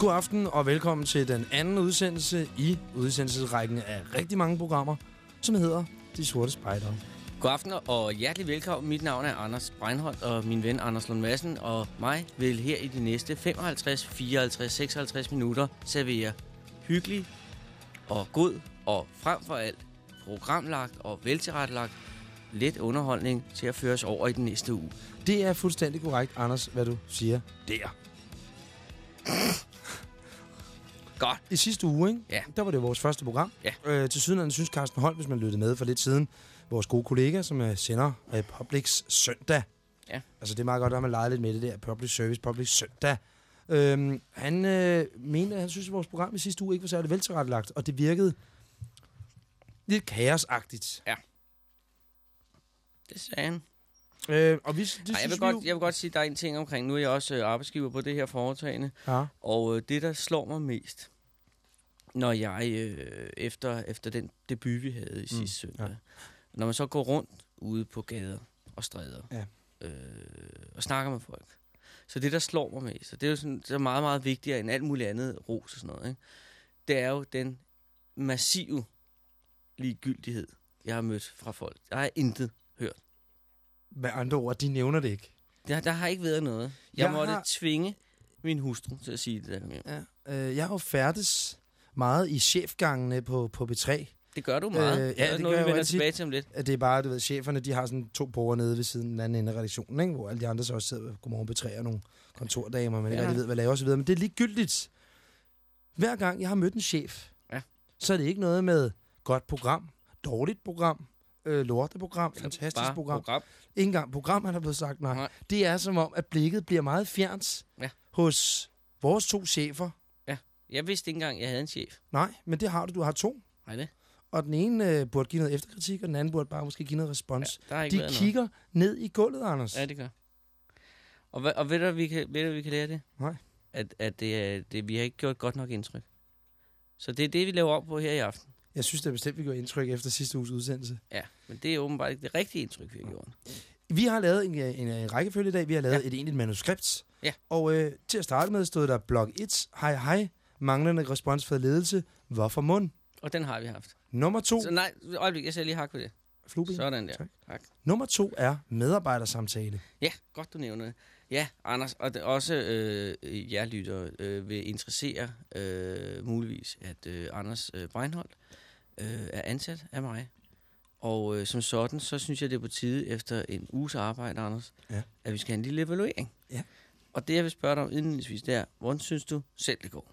God aften og velkommen til den anden udsendelse i udsendelsesrækken af rigtig mange programmer, som hedder De Sorte Spejdere. God aften og hjertelig velkommen. Mit navn er Anders Breinholt, og min ven Anders Lund Madsen og mig vil her i de næste 55, 54, 56 minutter servere hyggelig og god og frem for alt programlagt og veltilrettelagt let underholdning til at føres over i den næste uge. Det er fuldstændig korrekt, Anders, hvad du siger der. Godt. I sidste uge, ikke? Ja. der var det vores første program. Ja. Øh, til siden synes Carsten Holm, hvis man lyttede med for lidt siden, vores gode kollega, som uh, sender Republics søndag. Ja. Altså, det er meget godt, at man leger lidt med det der Public Service, Public søndag. Øhm, han øh, mente, at han synes, at vores program i sidste uge ikke var særlig veltilrettelagt, og det virkede lidt kaosagtigt. Det sagde han. Øh, og vi, det Ej, jeg, vil vi godt, jo- jeg vil godt sige, at der er en ting omkring. Nu er jeg også øh, arbejdsgiver på det her foretagende. Ja. Og øh, det, der slår mig mest, når jeg øh, efter, efter den debut, vi havde i sidste Mm, søndag, ja. når man så går rundt ude på gader og stræder Ja. øh, og snakker med folk. Så det, der slår mig mest, og det er jo sådan, det er meget, meget vigtigere end alt muligt andet ros og sådan noget, ikke? det er jo den massive ligegyldighed, jeg har mødt fra folk. Jeg har intet hørt. Med andre ord, de nævner det ikke. Der, der har ikke været noget. Jeg, Jeg måtte har- tvinge min hustru til at sige det der. Ja. Øh, jeg har jo færdes meget i chefgangene på, på B3. Det gør du meget. Øh, ja, det det gør noget, jo vi vender tilbage til om lidt. Det er bare, du ved, cheferne, de har sådan to borger nede ved siden af den anden ende af redaktionen, ikke? hvor alle de andre så også sidder ved Godmorgen B3 og nogle kontordamer, man ikke Ja. rigtig ved, hvad laver osv. Men det er ligegyldigt. Hver gang jeg har mødt en chef, Ja. så er det ikke noget med godt program, dårligt program, øh, lorteprogram, fantastisk Bare program. program. Ikke engang program, han har blevet sagt nej. Nej. Det er som om, at blikket bliver meget fjernt Ja. hos vores to chefer. Jeg vidste ikke engang, jeg havde en chef. Nej, men det har du. Du har to. Nej, det. Og den ene øh, burde give noget efterkritik, og den anden burde bare måske give noget respons. Ja, De kigger ned i gulvet, Anders. noget. Ja, det gør. Og, hvad, og ved, du, vi kan, ved du, vi kan lære det? Nej. At, at det, det, vi har ikke gjort godt nok indtryk. Så det er det, vi laver op på her i aften. Jeg synes, det er bestemt, vi gjorde indtryk efter sidste uges udsendelse. Ja, men det er åbenbart ikke det rigtige indtryk, vi har gjort. Vi har lavet en, en, en rækkefølge i dag. Vi har lavet. Ja. et egentligt manuskript. Ja. Og øh, til at starte med stod der blog 1. Hej hej. Manglende respons for ledelse. Hvorfor mund? Og den har vi haft. Nummer to. Så nej, øjeblik, jeg skal lige hakke ved det. Flueben. Sådan der. Tak. Tak. Nummer to er medarbejdersamtale. Ja, godt du nævner det. Ja, Anders, og det, også øh, jer lytter øh, vil interessere øh, muligvis, at øh, Anders øh, Breinholt øh, er ansat af mig. Og øh, som sådan, så synes jeg, det er på tide efter en uges arbejde, Anders, Ja. at vi skal have en lille evaluering. Ja. Og det, jeg vil spørge dig om indledningsvis, det er, hvordan synes du selv, det går?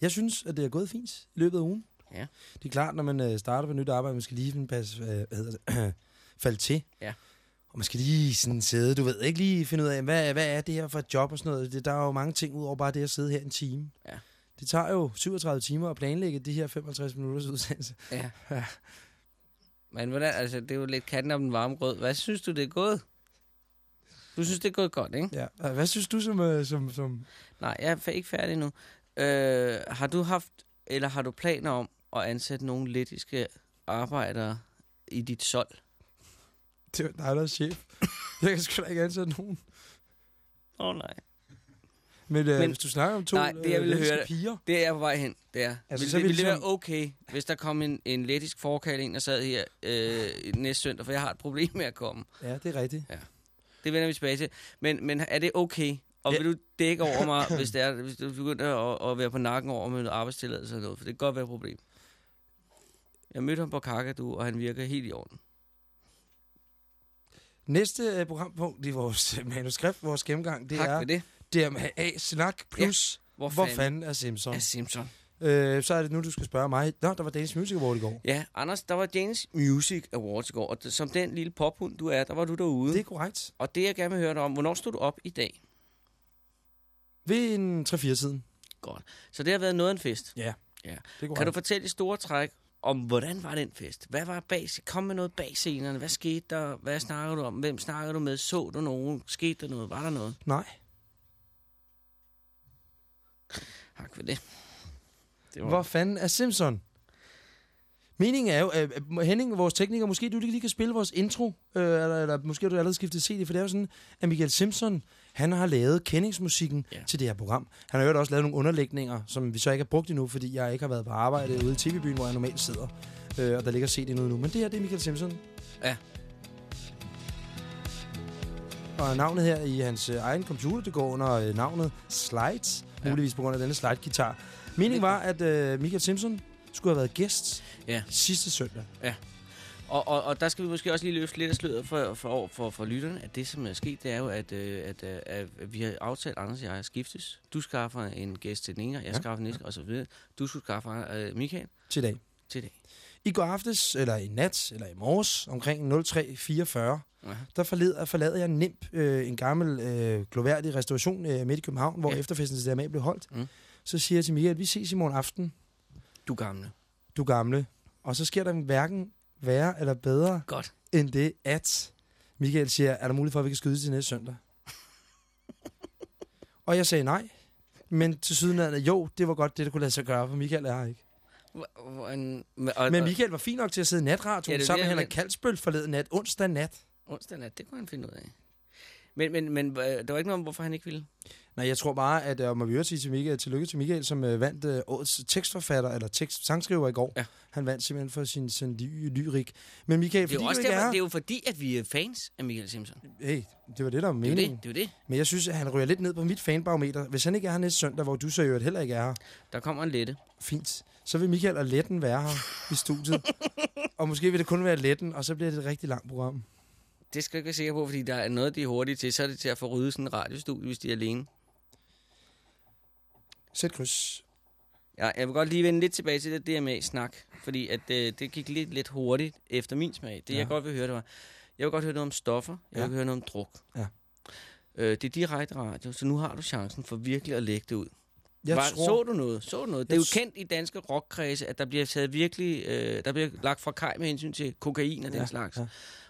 Jeg synes, at det er gået fint i løbet af ugen. Ja. Det er klart, når man øh, starter på nyt arbejde, man skal lige finde pas, øh, hvad hedder det, falde til. Ja. Og man skal lige sådan sidde, du ved, ikke lige finde ud af, hvad, hvad er det her for et job og sådan noget. Det, der er jo mange ting ud over bare det at sidde her en time. Ja. Det tager jo 37 timer at planlægge de her 55 minutters udsendelse. Ja. Ja. Men hvordan, altså, det er jo lidt katten om den varme grød. Hvad synes du, det er gået? Du synes, det er gået godt, ikke? Ja. Hvad synes du som... øh, som, som Nej, jeg er ikke færdig nu. Øh, har du haft, eller har du planer om at ansætte nogle lettiske arbejdere i dit solg? det er dig, der er chef. Jeg kan sgu da ikke ansætte nogen. Åh oh, nej. Men, øh, Men- hvis du snakker om to Nej, det, jeg ville øh, høre lettiske piger... Det er jeg på vej hen. Det er. Altså, Altså, så vil, vil vil det ligesom- være okay, hvis der kom en, en lettisk forkald ind og sad her øh, næste søndag, for jeg har et problem med at komme. Ja, det er rigtigt. Det vender vi tilbage til. Men, men er det okay? Og Ja. vil du dække over mig, hvis, det er, hvis du begynder at, at være på nakken over med noget arbejdstilladelse og noget? For det kan godt være et problem. Jeg mødte ham på Kakadu, og han virker helt i orden. Næste øh, programpunkt i vores manuskript, vores gennemgang, det tak er for det. DMA Snak plus Hvor, Hvor fanden, fanden er Simpson? er Simpson? Øh, så er det nu, du skal spørge mig. Nå, der var Danish Music Award i går. Ja, Anders, der var Danish Music Awards i går, og som den lille pophund du er, der var du derude. Det er korrekt. Og det, jeg gerne vil høre dig om, hvornår stod du op i dag? Ved en 3-4-tiden. Godt. Så det har været noget af en fest. Ja, Ja. det. Kan du fortælle i store træk om, hvordan var den fest? Hvad var bag? Kom med noget bag scenerne. Hvad skete der? Hvad snakker du om? Hvem snakker du med? Så du nogen? Skete der noget? Var der noget? Nej. Tak for det. det Hvor fanden er Simpson? Meningen er jo, at Henning, vores tekniker, måske du lige kan spille vores intro, øh, eller, eller måske har du allerede skiftet CD, for det er jo sådan, at Michael Simpson, Han har lavet kendingsmusikken Ja. ja. til det her program. Han har jo også lavet nogle underlægninger, som vi så ikke har brugt endnu, fordi jeg ikke har været på arbejde ude i TV-byen, hvor jeg normalt sidder. Øh, og der ligger set endnu nu. Men det her, det er Michael Simpson. Ja. Og navnet her i hans øh, egen computer, det går under øh, navnet Slides. Ja. Ja. Muligvis på grund af denne slide-gitar. Meningen var, at øh, Michael Simpson skulle have været gæst Ja. sidste søndag. Og, og, og der skal vi måske også lige løfte lidt af sløret for, for, for, for lytterne, at det, som er sket, det er jo, at, øh, at, øh, at vi har aftalt, Anders og jeg skiftes. Du skaffer en gæst til den ene, jeg Ja. skaffer næste, og så videre. Du skulle skaffe øh, Michael til dag. til det. I går aftes, eller i nat, eller i morges, omkring 03.44, Aha. der forlader, forlader jeg nemt øh, en gammel, øh, gloværdig restauration øh, midt i København, hvor Ja. ja. efterfesten til DMA blev holdt. Mm. Så siger jeg til Michael, vi ses i morgen aften, Du gamle. du gamle. Og så sker der hverken værre eller bedre, Godt. end det, at Michael siger, er der mulighed for, at vi kan skyde til næste søndag? og jeg sagde nej. Men til sydenlandet, jo, det var godt det, der kunne lade sig gøre, for Michael er her ikke. Hvor- hvor en- Og, Men Michael var fint nok til at sidde i natradioen Ja, det sammen det, med Henrik Kalsbøl forleden nat, onsdag nat. onsdag nat, det kunne han finde ud af. Men, men, men øh, der var ikke noget om, hvorfor han ikke ville. Nej, jeg tror bare, at øh, må vi sige til Michael, tillykke til Michael, som øh, vandt øh, årets tekstforfatter, eller tekst, sangskriver i går. Ja. Han vandt simpelthen for sin, sin ly- lyrik. Men Michael, Det er, fordi jo også derfor, er, det er jo fordi, at vi er fans af Michael Simpson. hey, det var det, der var Det er jo meningen. det. det, er jo det. Men jeg synes, at han ryger lidt ned på mit fanbarometer. Hvis han ikke er her næste søndag, hvor du så øvrigt heller ikke er her, Der kommer en lette. fint. Så vil Michael og Letten være her i studiet. og måske vil det kun være Letten, og så bliver det et rigtig langt program. Det skal jeg ikke være sikker på, fordi der er noget, de er hurtige til. Så er det til at få ryddet sådan en radiostudie, hvis de er alene. Sæt kryds. Ja, jeg vil godt lige vende lidt tilbage til det DMA-snak, fordi at, øh, det gik lidt, lidt hurtigt efter min smag. Det, ja. Jeg godt vil høre, det var, jeg vil godt høre noget om stoffer, jeg Ja. vil høre noget om druk. Ja. Øh, det er direkte radio, så nu har du chancen for virkelig at lægge det ud. Jeg Var, tror, Så du noget? Så du noget? Det er jo kendt i danske rockkredse, at der bliver taget virkelig, øh, der bliver lagt fra kaj med hensyn til kokain og den Ja, slags. ja.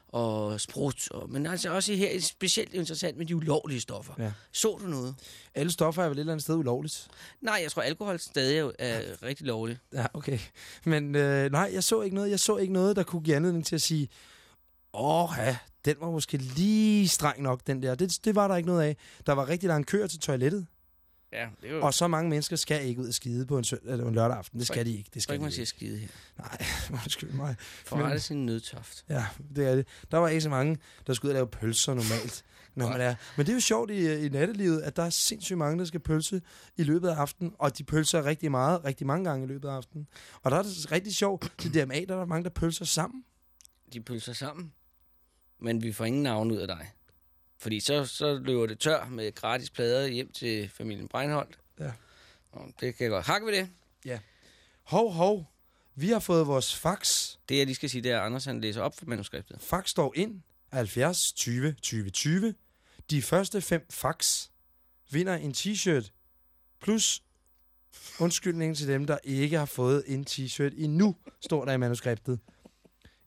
Og sprut. Og, men altså også her er specielt interessant med de ulovlige stoffer. Ja. Så du noget? alle stoffer er vel et eller andet sted ulovligt. Nej, jeg tror, alkohol stadig er, er rigtig lovligt. Ja, okay. Men øh, nej, jeg så ikke noget. Jeg så ikke noget, der kunne give anledning til at sige, åh ja, den var måske lige streng nok, den der. Det, det var der ikke noget af. Der var rigtig lang køer til toilettet, Ja, det er jo... og så mange mennesker skal ikke ud og skide på en, søndag, eller en lørdag aften. Det skal de ikke. Det skal ikke, man de siger ikke. skide her. Nej, undskyld mig. For Men- rette sin nødtoft. Ja, det er det. Der var ikke så mange, der skulle ud og lave pølser normalt. Når man er. Men det er jo sjovt i, i nattelivet, at der er sindssygt mange, der skal pølse i løbet af aftenen, og de pølser rigtig meget, rigtig mange gange i løbet af aftenen. Og der er det rigtig sjovt, til DMA, der er mange, der pølser sammen. De pølser sammen. Men vi får ingen navn ud af dig. Fordi så, så løber det tør med gratis plader hjem til familien Breinholt. Ja. Og det kan jeg godt. Hakker vi det? Hov, hov. Vi har fået vores fax. Det, jeg lige skal sige, det er, at Anders han læser op for manuskriptet. Fax står ind. 70 20 20 20. De første fem fax vinder en t-shirt. Plus undskyldning til dem, der ikke har fået en t-shirt endnu, står der i manuskriptet.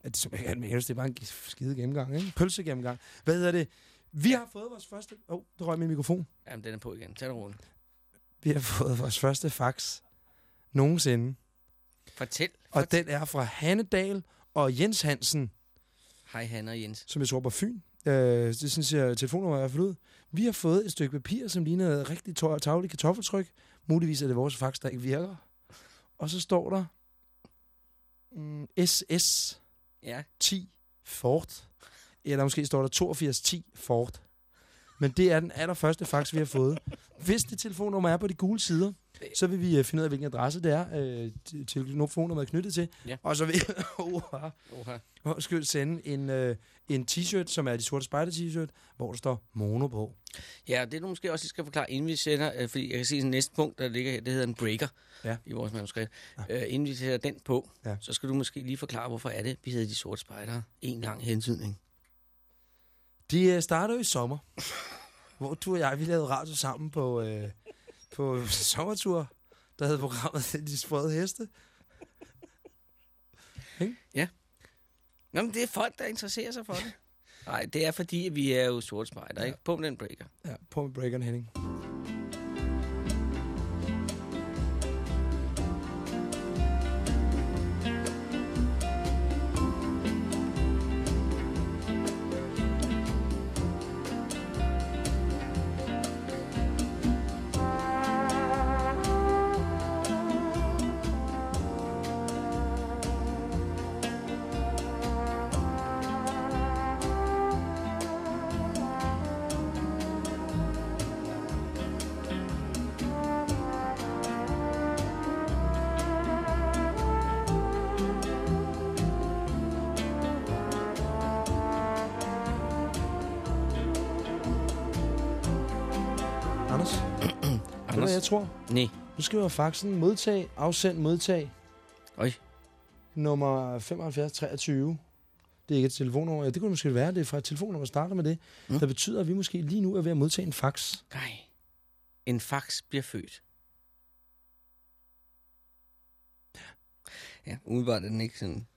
Ja, det er det er bare en skide gennemgang, ikke? Pølse gennemgang. Hvad hedder det? Vi har fået vores første... Åh, oh, der røg min mikrofon. Jamen, den er på igen. Tag det roligt. Vi har fået vores første fax nogensinde. Fortæl. Og Fortæl. den er fra Hannedal og Jens Hansen. Hej, Hanna og Jens. som jeg tror på Fyn. Øh, det synes jeg, telefonnummer er fald ud. Vi har fået et stykke papir, som ligner et rigtig tavligt kartoffeltryk. Muligvis er det vores fax, der ikke virker. Og så står der mm, SS Ja. 10 Ford. Eller måske står der 8210 Ford. Men det er den allerførste fax, vi har fået. Hvis det telefonnummer er på de gule sider, så vil vi øh, finde ud af, hvilken adresse det er, øh, til- telefonnummeret er knyttet til. Ja. Og så vil Oha. Oha. Undskyld, sende en, øh, en t-shirt, som er de sorte spejder t-shirt, hvor der står Mono på. Ja, det du måske også lige skal forklare, inden vi sætter, øh, fordi jeg kan se, at næste punkt, der ligger her, det hedder en breaker Ja. i vores manuskript. Ja. Øh, inden vi sætter den på, Ja. så skal du måske lige forklare, hvorfor er det, vi hedder de sorte spejdere. En lang hentydning. De øh, starter jo i sommer, hvor du og jeg, vi lavede radio sammen på, øh, på sommertur, der havde programmet De Sprøde Heste. Nå, men det er folk, der interesserer sig for det. Nej, det er fordi, vi er jo sorte spejdere, ja. ikke? På med den breaker. Ja, på med breakeren Henning. Hvad jeg tror? Nej. Nu skriver faxen modtag, afsend, modtag, Øj. nummer 7523. Det er ikke et telefonnummer. Ja, det kunne det måske være. Det er fra et telefonnummer, der starter med det. Mm. Der betyder, at vi måske lige nu er ved at modtage en fax. Nej. En fax bliver født. Ja, umiddelbart er den ikke sådan...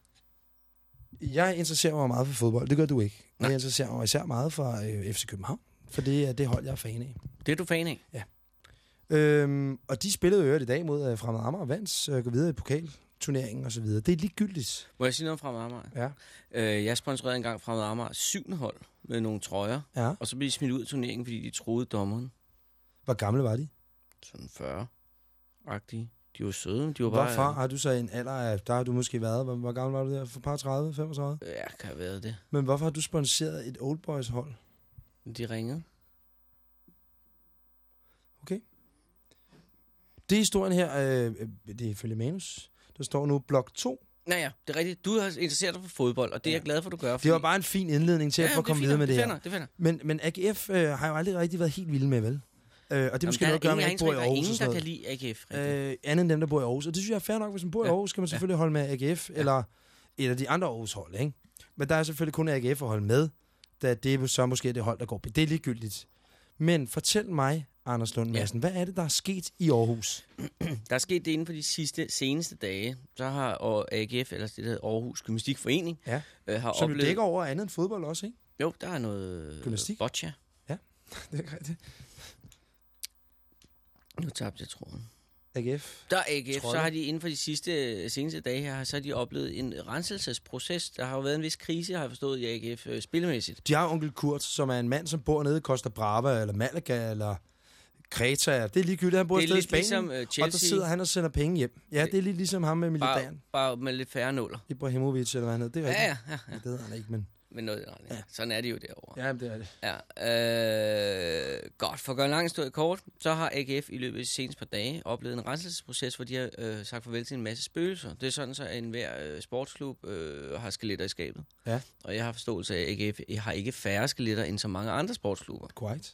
Jeg interesserer mig meget for fodbold. Det gør du ikke. Nej. Jeg interesserer mig især meget for øh, FC København. For det er det hold, jeg er fan af. Det er du fan af? Øhm, og de spillede jo i dag mod øh, Fremad Amager Vands, øh, går videre i pokalturneringen og så videre. Det er ligegyldigt. Må jeg sige noget fra Amager? Ja. Øh, jeg sponsorerede engang fra Amager syvende hold med nogle trøjer, ja. og så blev de smidt ud af turneringen, fordi de troede dommeren. Hvor gamle var de? Sådan 40-agtige. De var søde, de var bare... Hvorfor har du så en alder af, der har du måske været, hvor, hvor gammel var du der? For par 30, 35? Ja, kan have været det. Men hvorfor har du sponsoreret et Old Boys hold? De ringede. Det er historien her, øh, det er ifølge manus. Der står nu blok 2. Nå ja, det er rigtigt. Du har interesseret dig for fodbold, og det er Ja. jeg glad for, du gør. Det var bare en fin indledning til at få komme videre med det, det her. Finder, det finder. Men, men AGF øh, har jo aldrig rigtig været helt vilde med, vel? Øh, og det er måske noget at gøre med, at ikke bor i Der er Aarhus ingen, der kan lide AGF. rigtigt. Øh, andet end dem, der bor i Aarhus. Og det synes jeg er fair nok. Hvis man bor i Ja. Aarhus, skal man selvfølgelig holde med AGF, eller et af de andre Aarhus hold, ikke? Men der er selvfølgelig kun AGF at holde med, da det er så måske det hold, der går på. Det er ligegyldigt. Men fortæl mig, Anders Lund Ja. Madsen, hvad er det, der er sket i Aarhus? Der er sket det inden for de sidste, seneste dage. Så har og AGF, eller det der hedder Aarhus Gymnastikforening, Ja. øh, har Som oplevet... dækker over andet end fodbold også, ikke? Jo, der er noget Gymnastik? boccia. Det er rigtigt. Nu tabte jeg tråden. AGF. Der er AGF, så har de inden for de sidste seneste dage her, så har de oplevet en renselsesproces. Der har jo været en vis krise, har jeg forstået, i AGF øh, spillemæssigt. De har onkel Kurt, som er en mand, som bor nede i Costa Brava, eller Malaga, eller Kreta. Det er ligegyldigt, han bor et sted i Spanien. ligesom øh, Og der Chelsea, sidder han og sender penge hjem. Ja, det er lidt ligesom ham med bare, milliardæren. bare med lidt færre nuller. Ibrahimovic, eller hvad han hedder. Det er rigtigt. ja, ja, ja. Det hedder han ikke, men... Men noget, ja. Sådan er det jo derovre. Ja, det er det. Ja, øh, godt. For at gøre en lang historie kort, så har AGF i løbet af de seneste par dage oplevet en renselsesproces, hvor de har øh, sagt farvel til en masse spøgelser. Det er sådan, så en hver øh, sportsklub øh, har skeletter i skabet. Ja. Og jeg har forståelse af, at AGF har ikke færre skeletter end så mange andre sportsklubber. Quite.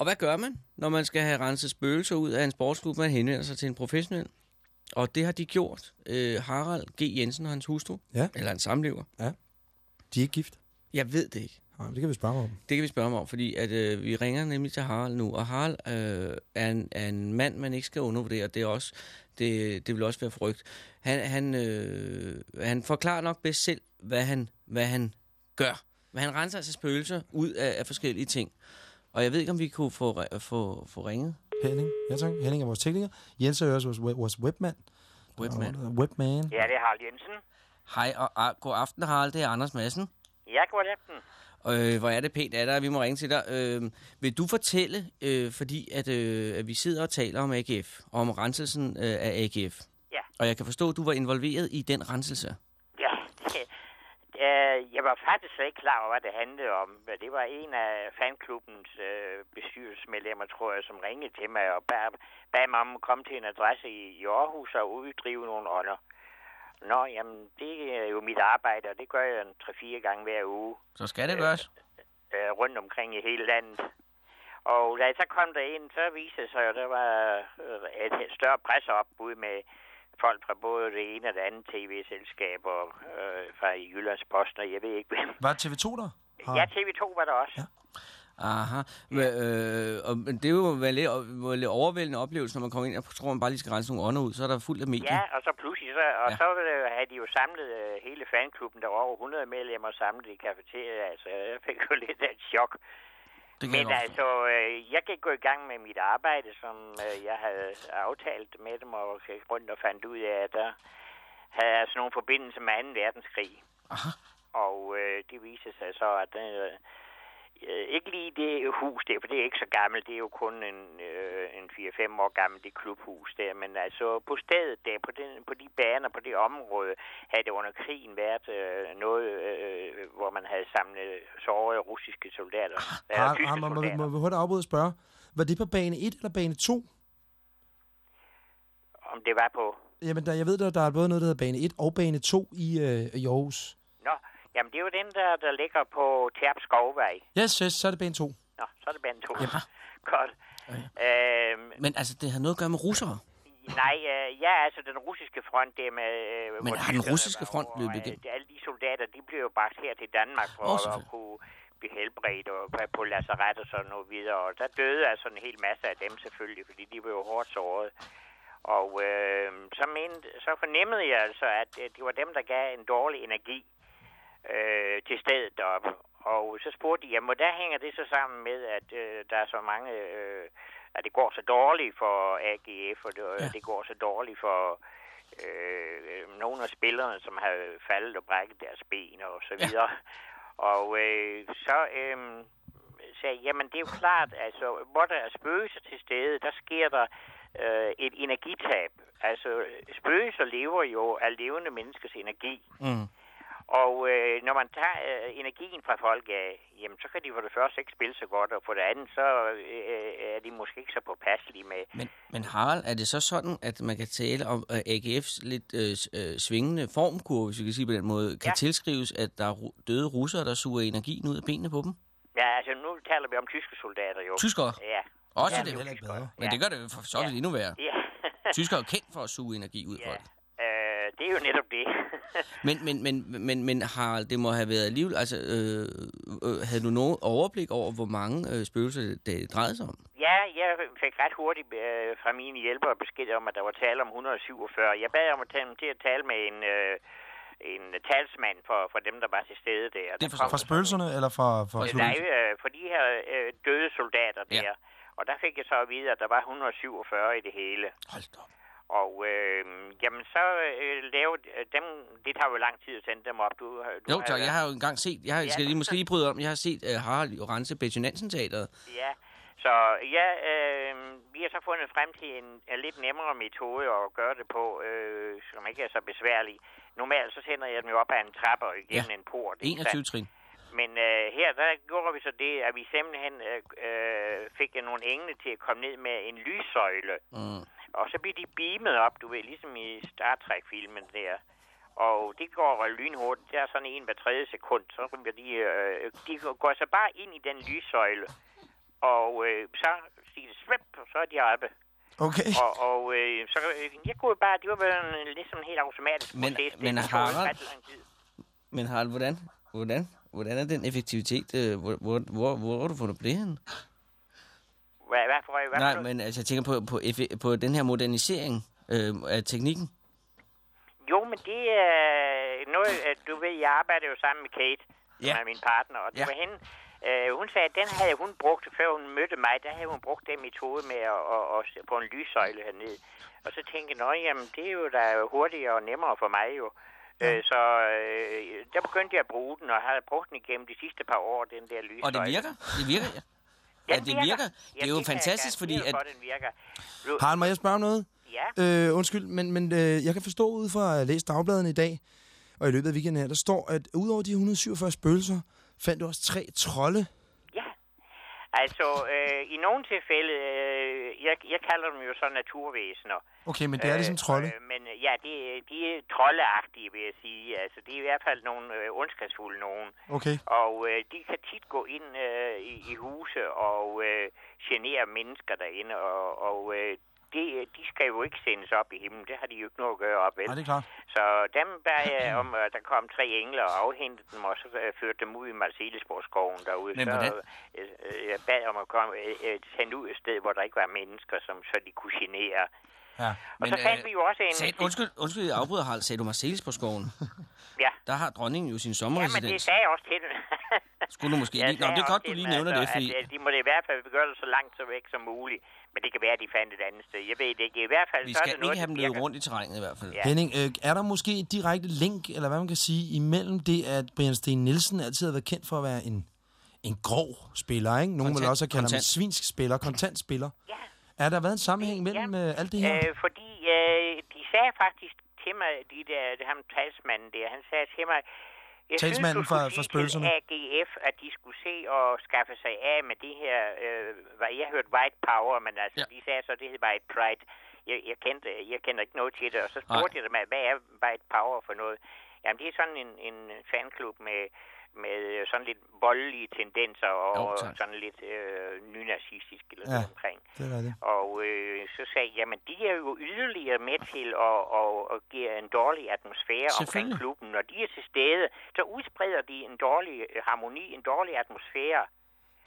Og hvad gør man, når man skal have renset spøgelser ud af en sportsklub? Man henvender sig til en professionel. Og det har de gjort. Øh, Harald G. Jensen og hans hustru, Ja. eller hans samlever. De er ikke gift. Jeg ved det ikke. Nej, det kan vi spørge om. Det kan vi spørge om, fordi at, øh, vi ringer nemlig til Harald nu, og Harald øh, er, en, er en mand, man ikke skal undervurdere. Det, er også, det, det vil også være forrygt. Han, han, øh, han forklarer nok bedst selv, hvad han, hvad han gør. Men han renser altså spøgelser ud af, af forskellige ting. Og jeg ved ikke, om vi kunne få, få, få ringet Henning. Ja, tak. Henning er vores tekniker. Jens er også vores, vores webmand. Webman. Og- Webman. Ja, det er Harald Jensen. Hej, og, og god aften, Harald. Det er Anders Madsen. Ja, god aften. Øh, hvor er det pænt af dig, vi må ringe til dig. Øh, vil du fortælle, øh, fordi at, øh, at vi sidder og taler om AGF, og om renselsen øh, af AGF. Ja. Og jeg kan forstå, at du var involveret i den renselse. Øh, jeg var faktisk slet ikke klar over, hvad det handlede om. Det var en af fanklubbens øh, bestyrelsesmedlemmer, tror jeg, som ringede til mig og bad, bad mig om at komme til en adresse i, i Aarhus og uddrive nogle ånder. Nå, jamen, det er jo mit arbejde, og det gør jeg en 3-4 gange hver uge. Så skal det gøres. øh, rundt omkring i hele landet. Og da jeg så kom derind, så viste det sig, at der var øh, et større presseopbud med folk fra både det ene og det andet tv-selskab og øh, fra Jyllandsposten, og jeg ved ikke hvem. Var TV2 der? Har- Ja, TV2 var der også. Ja. Aha. Men, øh, og, men det er jo en lidt, lidt overvældende oplevelse, når man kommer ind og tror, man bare lige skal rense nogle ånder ud. Så er der fuldt af medier. Ja, og så pludselig, så, og Ja. ja. så øh, havde de jo samlet øh, hele fanklubben, der var over 100 medlemmer samlet i kafeteriet. Altså, jeg fik jo lidt af et chok. Det kan Men altså, øh, jeg gik gå i gang med mit arbejde, som øh, jeg havde aftalt med dem, og gik rundt og fandt ud af, at der havde jeg sådan nogle forbindelser med 2. verdenskrig. Aha. Og øh, det viste sig så, at øh, øh, ikke lige det hus der, for det er ikke så gammelt, det er jo kun en, øh, en 4-5 år gammelt, det klubhus der, men altså på stedet der, på, den, på de baner, på det område, havde det under krigen været øh, noget, øh, hvor man havde samlet sårede russiske soldater. eller Har, tyske har, må, må, soldater. må vi hurtigt afbryde og spørge? Var det på bane 1 eller bane 2? Om det var på... Jamen, der, jeg ved, der, der er både noget, der hedder bane 1 og bane 2 i, øh, i Aarhus. Jamen det er jo den, der, der ligger på Terp Skovvej. Yes, yes, så er det bane 2. Nå, så er det bane 2. Jamen. Godt. Øhm, Men altså, det har noget at gøre med russere. nej, øh, ja, altså den russiske front, det med... Øh, Men har den russiske front løbet øh, igennem? Alle de soldater, de blev jo bragt her til Danmark for Åh, at selvfølgelig. kunne blive helbredt og på- på lazaret og sådan noget videre. Og der døde altså en hel masse af dem selvfølgelig, fordi de blev jo hårdt såret. Og øh, så, mente, så fornemmede jeg altså, at øh, det var dem, der gav en dårlig energi øh, til stedet deroppe. Og så spurgte de, jamen, der hænger det så sammen med, at øh, der er så mange, øh, at det går så dårligt for AGF, og det, Ja. ja. det går så dårligt for øh, nogle af spillerne, som har faldet og brækket deres ben og så Ja. videre. Og øh, så øh, sagde jeg, jamen det er jo klart, altså, hvor der er spøgelser til stede, der sker der øh, et energitab. Altså, spøgelser lever jo af levende menneskers energi. Mm. Og øh, når man tager øh, energien fra folk af, jamen så kan de for det første ikke spille så godt, og for det andet, så øh, er de måske ikke så påpasselige med. Men, men Harald, er det så sådan, at man kan tale om at AGF's lidt øh, øh, svingende formkurve, hvis vi kan sige på den måde, kan Ja. tilskrives, at der er døde russere, der suger energien ud af benene på dem? Ja, altså nu taler vi om tyske soldater jo. Tyskere? Ja. Også Ja, det. det er heller ikke bedre. Men det gør det jo for så vidt endnu værre. Ja. Tyskere er jo kendt for at suge energi ud af ja. folk. Det er jo netop det. Men, men, men, men, men Harald, det må have været alligevel, altså, øh, øh, havde du noget overblik over, hvor mange øh, spøgelser det, drejede sig om? ja, jeg fik ret hurtigt øh, fra mine hjælpere besked om, at der var tale om 147. Jeg bad om at tage dem til at tale med en... Øh, en talsmand for, for dem, der var til stede der. Det forstår kom Fra spøgelserne eller fra, fra? Nej, øh, for de her øh, døde soldater Ja. der. Og der fik jeg så at vide, at der var 147 i det hele. Hold da op. Og øh, jamen så øh, lavede øh, dem, det tager jo lang tid at sende dem op. Du, du Jo, tak. Jeg har jo engang set, jeg har, Ja. skal lige, måske lige bryde om, jeg har set uh, Harald jo rense Betty Nansen teateret. Ja, så ja, øh, vi har så fundet frem til en, en lidt nemmere metode at gøre det på, øh, som ikke er så besværlig. Normalt så sender jeg dem jo op ad en trappe og igennem Ja. en port. ikke 21 sandt? trin. Men øh, her, der gjorde vi så det, at vi simpelthen øh, øh, fik nogle engle til at komme ned med en lyssøjle. Mm. Og så bliver de beamet op, du ved, ligesom i Star Trek-filmen der. Og det går lynhurtigt. Det er sådan en hver tredje sekund. Så ryger de, øh, de går så bare ind i den lyssøjle. Og øh, så siger det svip, og så er de oppe. Okay. Og, og øh, så øh, jeg kunne bare, det var vel en, ligesom en helt automatisk Men- proces. Det men Harald-. Men Harald, hvordan, hvordan, hvordan er den effektivitet? øh, Hvor, hvor, hvor, hvor har du fundet på det henne? Hvad, hvad for, hvad Nej, for- men altså, jeg tænker på, på, effe- på den her modernisering øh, af teknikken. Jo, men det er noget, at du ved, jeg arbejder jo sammen med Kate, som Ja. er min partner, og det Ja. var hende. Øh, hun sagde, at den havde hun brugt, før hun mødte mig, der havde hun brugt den metode med at, at, at, på en lyssøjle hernede. Og så tænkte jeg, jamen, det er jo da hurtigere og nemmere for mig jo. Øh, så øh, der begyndte jeg at bruge den, og har brugt den igennem de sidste par år, den der lyssøjle. Og det virker. Det virker, ja. Ja, Ja, det virker. Det er jo fantastisk, fordi at- for, den virker. Du, Harald, må jeg spørge om noget? ja, Øh, undskyld, men, men øh, jeg kan forstå ud fra at læst dagbladene i dag, og i løbet af weekenden her, der står, at udover de 147 spøgelser, fandt du også tre trolde. Altså, øh, i nogle tilfælde, øh, jeg, jeg kalder dem jo så naturvæsener. Okay, men det er ligesom trolde. Øh, men øh, ja, de, de er troldeagtige, vil jeg sige. Altså, de er i hvert fald nogle øh, ondskabsfulde nogen. Okay. Og øh, de kan tit gå ind øh, i, i huse og øh, genere mennesker derinde. Og, og øh, de, de skal jo ikke sendes op i himlen. Det har de jo ikke noget at gøre op, vel? Nej, det er klart. Så dem bad jeg om, at der kom tre engler og afhentede dem, og så øh, førte dem ud i Marcellesborgskoven derude. Men så øh, øh, jeg bad om at komme øh, øh, sende ud et sted, hvor der ikke var mennesker, som, så de kunne genere. Ja. Og så fandt øh, vi jo også en... Sagde, undskyld, undskyld, jeg afbryder, Harald. Sagde du Marseilles på skoven? Ja. Der har dronningen jo sin Ja, men det sommerresidens. sagde jeg også til den. Skulle du måske Jeg lige... Nå, det er godt, du lige nævner altså, det, fordi... At, øh, de må det i hvert fald gøre det så langt så væk som muligt. Men det kan være, at de fandt et andet sted. Jeg ved det ikke. I hvert fald Vi så er skal det noget, ikke have dem løbet rundt i terrænet i hvert fald. Ja. Henning, øh, er der måske et direkte link, eller hvad man kan sige, imellem det, at Brian Sten Nielsen altid har været kendt for at være en, en grov spiller, ikke? Nogen vil også kalde ham en svinsk spiller, kontant spiller. Ja. Er der været en sammenhæng mellem Ja. øh, alt det her? Øh, fordi øh, de sagde faktisk til mig, de der, ham talsmanden der, han sagde til mig, jeg Talsmanden synes, for- skulle for spøgelserne. AGF, at de skulle se og skaffe sig af med det her, øh, hvad jeg hørte White Power, men altså, Ja. de sagde så, det hed White Pride. Jeg, jeg, kendte, jeg kender ikke noget til det, og så spurgte jeg dem, hvad er White Power for noget? Jamen, det er sådan en, en fanklub med med øh, sådan lidt voldelige tendenser og Jo, tak. sådan lidt øh, nynazistisk eller Ja. noget omkring. Det er rigtigt. Og øh, så sagde jeg, jamen de er jo yderligere med til at, at, at give en dårlig atmosfære omkring klubben. Når de er til stede, så udspreder de en dårlig øh, harmoni, en dårlig atmosfære.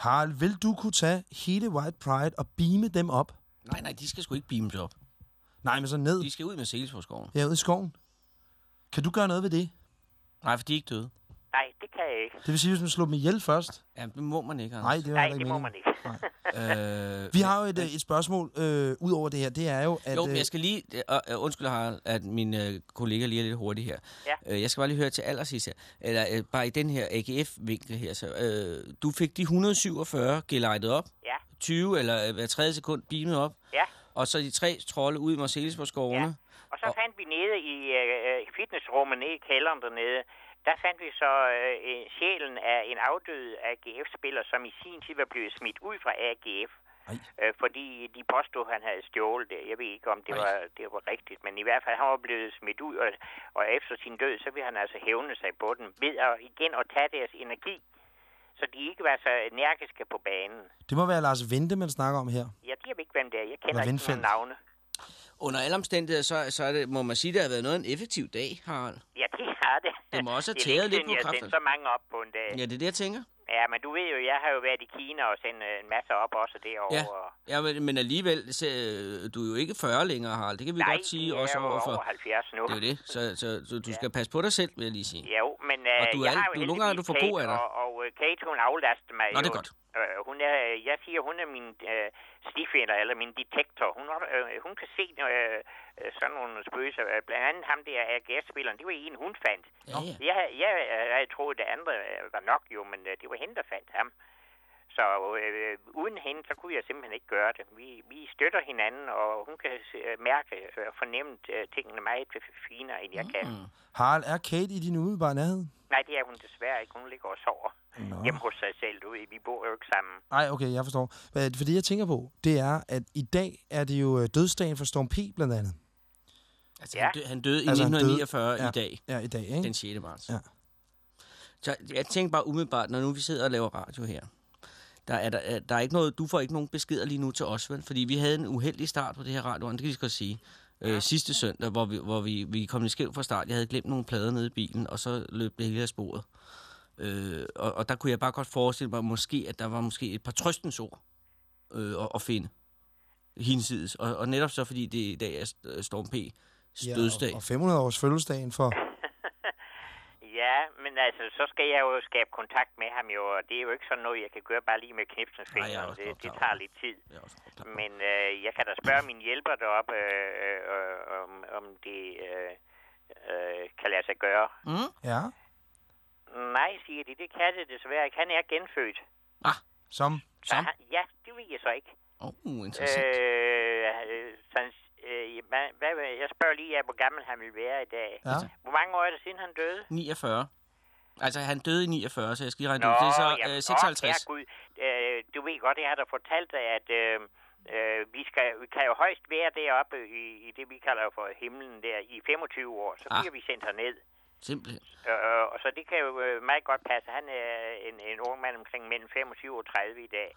Harald, vil du kunne tage hele White Pride og beame dem op? Nej, nej, de skal sgu ikke beames op. Nej, men så ned De skal ud med Selsborgskoven. herude i skoven. Kan du gøre noget ved det? Nej, for de er ikke døde. Nej, det kan jeg ikke. Det vil sige, hvis man slår dem ihjel først. Ja, det må man ikke, Nej, Anders. det var Nej, det ikke må man ikke. Øh, Vi har jo et, øh, et spørgsmål øh, ud over det her. Det er jo, at... Jo, men øh, jeg skal lige... Øh, øh, undskyld, Harald, at min øh, kollega lige er lidt hurtig her. Ja. Øh, jeg skal bare lige høre til allersidst her. Eller øh, bare i den her AGF-vinkel her. Så, øh, du fik de 147 gelejtet op. Ja. 20 eller øh, hver tredje sekund beamet op. Ja. Og så de tre trolde ud i Marselis på skovene. Ja. Og så Og- fandt vi nede i øh, fitnessrummet nede i kælderen dernede, der fandt vi så øh, sjælen af en afdød AGF-spiller, som i sin tid var blevet smidt ud fra AGF. Ej. Øh, fordi de påstod, han havde stjålet det. Jeg ved ikke, om det Ej. var, det var rigtigt, men i hvert fald han var blevet smidt ud, og, og efter sin død, så vil han altså hævne sig på den ved at igen at tage deres energi, så de ikke var så energiske på banen. Det må være Lars Vente, man snakker om her. Jeg ved ikke, hvem det er. Jeg kender Eller ikke navne. Under alle omstændigheder, så, så er det, må man sige, det har været noget en effektiv dag, Harald. Ja, det har det. Det må også have Det er tæret lidt på jeg kræfter. så mange op på en dag. Ja, det er det, jeg tænker. Ja, men du ved jo, jeg har jo været i Kina og sendt øh, en masse op også derovre. Ja. og- Ja, men, men alligevel, så, øh, du er jo ikke 40 længere, Harald. Det kan vi Nej, godt sige det er også jo overfor. over 70 nu. Det er jo det. Så, så, så du skal passe på dig selv, vil jeg lige sige. Jo, men øh, Og du er jeg har jo du- nogle gange er du for god af dig. Og, Kate, hun aflaster mig Nå, det er godt. Øh, hun er, jeg siger, hun er min øh, stifinder, eller min detektor. Hun, øh, hun kan se øh, øh, sådan nogle spøgelser. Øh, Blandt andet ham der AGF-spilleren, det var en, hun fandt. Ja, ja. Jeg, jeg, jeg troet, det andre øh, var nok jo, men øh, det var hende, der fandt ham. Så øh, uden hende, så kunne jeg simpelthen ikke gøre det. Vi, vi støtter hinanden, og hun kan øh, mærke og fornemme øh, tingene meget finere, end jeg kan. Mm. Harald, er Kate i din umiddelbare nærhed? Nej, det er hun desværre ikke. Hun ligger og sover Nå. hjemme hos sig selv. Du ved, vi bor jo ikke sammen. Nej, okay, jeg forstår. For det, jeg tænker på, det er, at i dag er det jo øh, dødsdagen for Storm P, blandt andet. Altså, Ja. han, dø, han døde i Altså, han døde- 1949 ja. i dag, Ja, i dag, ikke? den 6. marts. Ja. Så jeg tænker bare umiddelbart, når nu vi sidder og laver radio her, der er, der, er- der er ikke noget, du får ikke nogen beskeder lige nu til os, vel? Fordi vi havde en uheldig start på det her radio, det kan vi sige. Øh, sidste søndag, hvor vi, hvor vi, vi kom lidt skævt fra start. Jeg havde glemt nogle plader nede i bilen, og så løb det hele af sporet. Øh, og, og der kunne jeg bare godt forestille mig, måske, at der var måske et par trøstens ord øh, at, at finde hinsides. Og, og netop så, fordi det i dag er St- Storm P. Ja, dødsdag. og, og 500 års fødselsdagen for... Ja, men altså, så skal jeg jo skabe kontakt med ham jo, og det er jo ikke sådan noget, jeg kan gøre bare lige med knipsens fingre. Det, det tager lidt tid. Men øh, jeg kan da spørge min hjælper deroppe, øh, øh, om, om det øh, øh, kan lade sig gøre. Mm? Ja, Nej, siger de, det kan det desværre ikke. Han er genfødt. som... Så Som? han, ja, det ved jeg så ikke. Åh, oh, interessant. Øh, øh, sådan, øh, hvad, hvad, jeg spørger lige, af, hvor gammel han vil være i dag. Ja. Hvor mange år er det siden, han døde? 49. Altså, han døde i 49, så jeg skal lige regne Nå, ud. Det er så jamen, øh, 56. Åh, herregud. øh, du ved godt, jeg har da fortalt dig, at øh, øh, vi, skal, vi kan jo højst være deroppe i, i det, vi kalder for himlen der, i 25 år. Så Ah. bliver vi sendt herned. Simpelthen. Øh, og så det kan jo øh, meget godt passe. Han er en, en ung mand omkring mellem 25 og 30 i dag,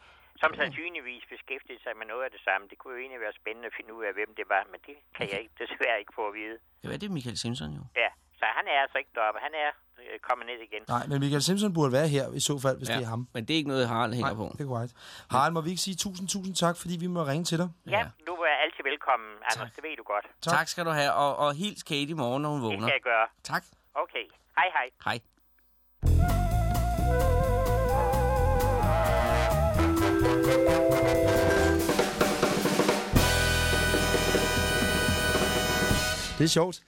som sandsynligvis beskæftigede sig med noget af det samme. Det kunne jo egentlig være spændende at finde ud af, hvem det var, men det kan jeg ikke, desværre ikke få at vide. Det var det Michael Simpson jo. Ja, så han er altså ikke deroppe. Han er øh, kommet ned igen. Nej, men Michael Simpson burde være her i så fald, hvis ja. det er ham. Men det er ikke noget, Harald hænger Nej, på. det er korrekt. Harald, må vi ikke sige tusind, tusind tak, fordi vi må ringe til dig? Ja, du er altid velkommen, Anders. Det ved du godt. Tak. Tak skal du have, og, og hils Kate i morgen, når hun Det vågner. skal jeg gøre. Tak. Okay. Hej, hej. Hej. Det er sjovt.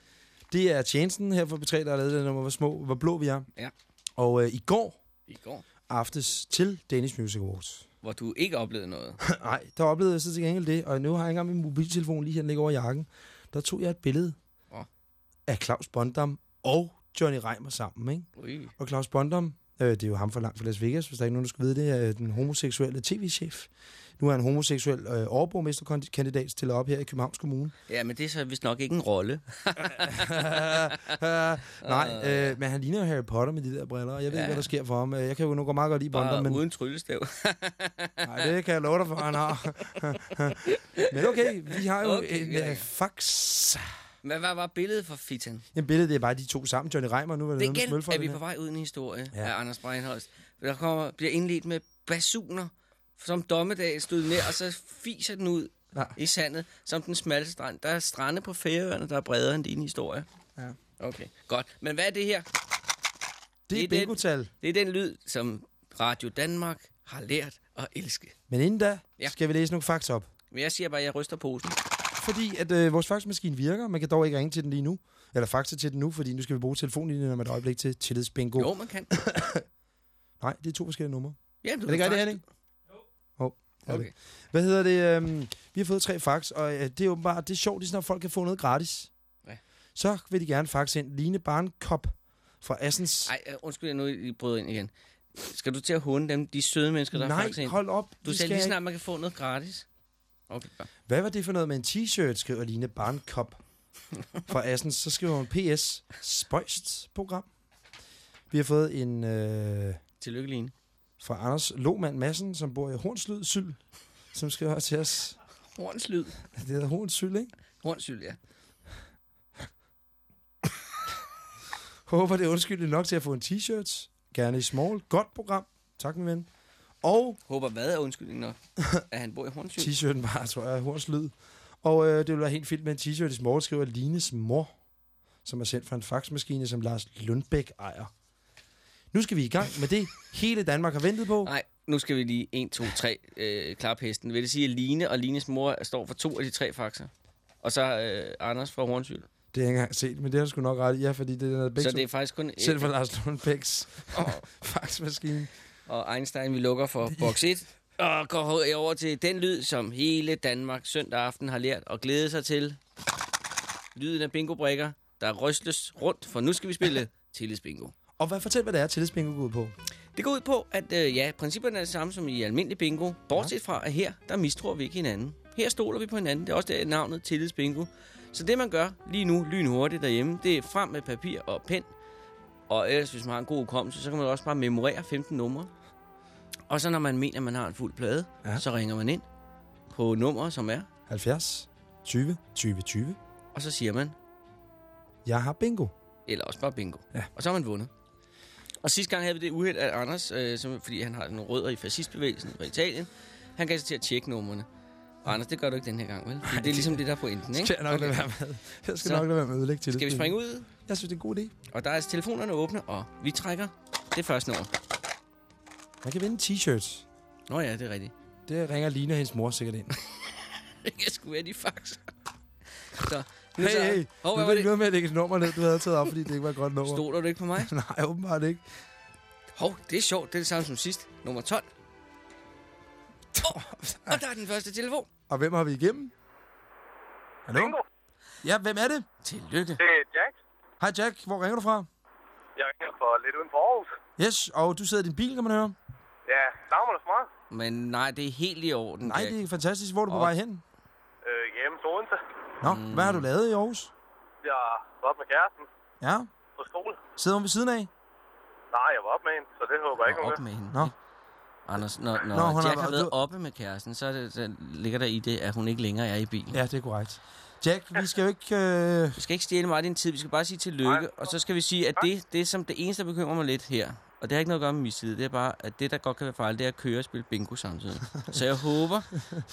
Det er tjenesten her for B3, der har lavet det nummer, hvor små, hvor blå vi er. Ja. Og øh, i går I går, aftes til Danish Music Awards. hvor du ikke oplevede noget. Nej, der oplevede jeg så til gengæld det, og nu har jeg ikke engang min mobiltelefon lige her, den ligger over jakken. Der tog jeg et billede Åh. af Claus Bondam og Johnny Reimer sammen, ikke? Ui. Og Claus Bondam, Øh, det er jo ham for langt fra Las Vegas, hvis der er ikke nogen, der skal vide det. Er den homoseksuelle tv-chef. Nu er han homoseksuel øh, overborgmesterkandidat til op her i Københavns Kommune. Ja, men det er så vist nok ikke en rolle. Nej, øh, men han ligner jo Harry Potter med de der briller, og jeg ved Ja. ikke, hvad der sker for ham. Øh, Jeg kan jo nu gå meget godt lide Bonder, Bare men uden tryllestav. nej, det kan jeg love dig for, han har. men okay, vi har jo Okay, okay, en ja. øh, fax. Men hvad var billedet for Fitan? En billede, det er bare de to sammen. Johnny Reimer, nu var det, Det igen er vi på vej ud i en historie Ja. af Anders Breinholst. Der kommer, bliver indledt med basuner, som dommedag stod ned, og så fiser den ud Ja. i sandet, som den smalte strand. Der er strande på Færøerne, der er bredere end din historie. Ja. Okay, godt. Men hvad er det her? Det Det er er den- bingo-tal. Det er den lyd, som Radio Danmark har lært at elske. Men inden da, Ja. skal vi læse nogle facts op. Men jeg siger bare, at jeg ryster posen. Fordi at øh, vores faxmaskine virker. Man kan dog ikke ringe til den lige nu. Eller faxe til den nu, fordi nu skal vi bruge telefonlinjen om et øjeblik til tillidsbingo. Jo, man kan. Nej, det er to forskellige numre. Ja, du Er det ikke rigtigt, Henning? Jo. Oh, Okay. okay. Hvad hedder det? Øhm, vi har fået tre fax, og øh, det er åbenbart det er sjovt, det sådan, at folk kan få noget gratis. Ja. Så vil de gerne faxe ind. Line Barnkop fra Assens. Ej, øh, undskyld, jeg nu I bryder ind igen. Skal du til at hunde dem, de søde mennesker, der Nej, er ind? hold op. Du sagde lige snart, man kan få noget gratis. Okay. Hvad var det for noget med en t-shirt, skriver Line Barnkop fra Assens. Så skriver hun PS. Spøjst program. Vi har fået en øh, Tillykke, Line. fra Anders Lohmann Madsen, som bor i Hornslyd Syld, som skriver til os. Hornslyd. Det hedder Hornsyld, ikke? Hornsyld, ja. Håber, det er undskyldigt nok til at få en t-shirt. Gerne i small. Godt program. Tak, min ven. Og Håber, hvad er undskyldning nok? at han bor i Hornsyld? t-shirten bare, tror jeg, er Hornslyd. Og øh, det vil være helt fint med en t-shirt i small, skriver Lines mor, som er sendt fra en faxmaskine, som Lars Lundbæk ejer. Nu skal vi i gang med det, hele Danmark har ventet på. Nej, nu skal vi lige 1, 2, 3 øh, klap hesten. Vil det sige, at Line og Lines mor står for to af de tre faxer? Og så øh, Anders fra Hornsyld. Det har jeg ikke engang set, men det har du sgu nok ret i, ja, fordi det er begge Så det er faktisk kun... Selv for Lars Lundbæks og, faxmaskine. Og Einstein, vi lukker for box 1. Og går over til den lyd, som hele Danmark søndag aften har lært og glædet sig til. Lyden af bingo-brækker, der rystes rundt, for nu skal vi spille tillidsbingo. Og hvad fortæl, hvad det er, tillidsbingo går ud på. Det går ud på, at øh, ja, principperne er det samme som i almindelig bingo, bortset fra, at her, der mistror vi ikke hinanden. Her stoler vi på hinanden. Det er også det navnet tillidsbingo. Så det, man gør lige nu, lynhurtigt derhjemme, det er frem med papir og pen. Og ellers, hvis man har en god hukommelse, så kan man også bare memorere 15 numre. Og så når man mener, at man har en fuld plade, Ja. så ringer man ind på nummer, som er, 70 20 20 20. og så siger man, Jeg har bingo. eller også bare bingo. Ja. Og så har man vundet. Og sidste gang havde vi det uheld af Anders, øh, som, fordi han har nogle rødder i fascistbevægelsen fra Italien. Han gav sig til at tjekke numrene. Og Anders, det gør du ikke den her gang, vel? Fordi det er ligesom det, der er pointen, ikke? Skal jeg nok lade være med. Jeg skal Så- nok lade være med at ødelægge Skal vi springe ud? Jeg synes, det er en god idé. Og der er altså telefonerne åbne, og vi trækker det første nummer. Man kan vinde t-shirts. Nå ja, det er rigtigt. Det ringer Line og hendes mor sikkert ind. Jeg skulle være de fax. Så, Hey, så- hey. Hov, nu var det med at lægge et nummer ned, du havde taget op, fordi det ikke var et godt nummer. Stoler du ikke på mig? Nej, åbenbart ikke. Hov, det er sjovt. Det er det samme som sidst. Nummer 12. Oh, og der er den første telefon. Og hvem har vi igennem? Hallo? Bingo. Ja, hvem er det? Tillykke. Det er Jack. Hej Jack, hvor ringer du fra? Jeg ringer for lidt uden for Aarhus. Yes, og du sidder i din bil, kan man høre. Ja, larmer det for meget? Men nej, det er helt i orden, Nej, Jack. det er fantastisk. Hvor er du på Og- vej hen? Øh, hjemme til Odense. Nå, mm. hvad har du lavet i Aarhus? Jeg var op med kæresten Ja, på skole. sidder hun ved siden af? Nej, jeg var op med hende, så det håber jeg ikke, Og hun op med hende. Nå. Anders, når, når Nå, hun Jack har har, været- været du- oppe med kæresten, så, er det, så ligger der i det, at hun ikke længere er i bilen. Ja, det er korrekt. Jack, vi skal jo ikke... Øh... Vi skal ikke stjæle meget af din tid, vi skal bare sige tillykke, Nej. og så skal vi sige, at det, det som det eneste, der bekymrer mig lidt her, og det har ikke noget at gøre med mistillid, det er bare, at det, der godt kan være farligt, det er at køre og spille bingo samtidig. Så jeg håber,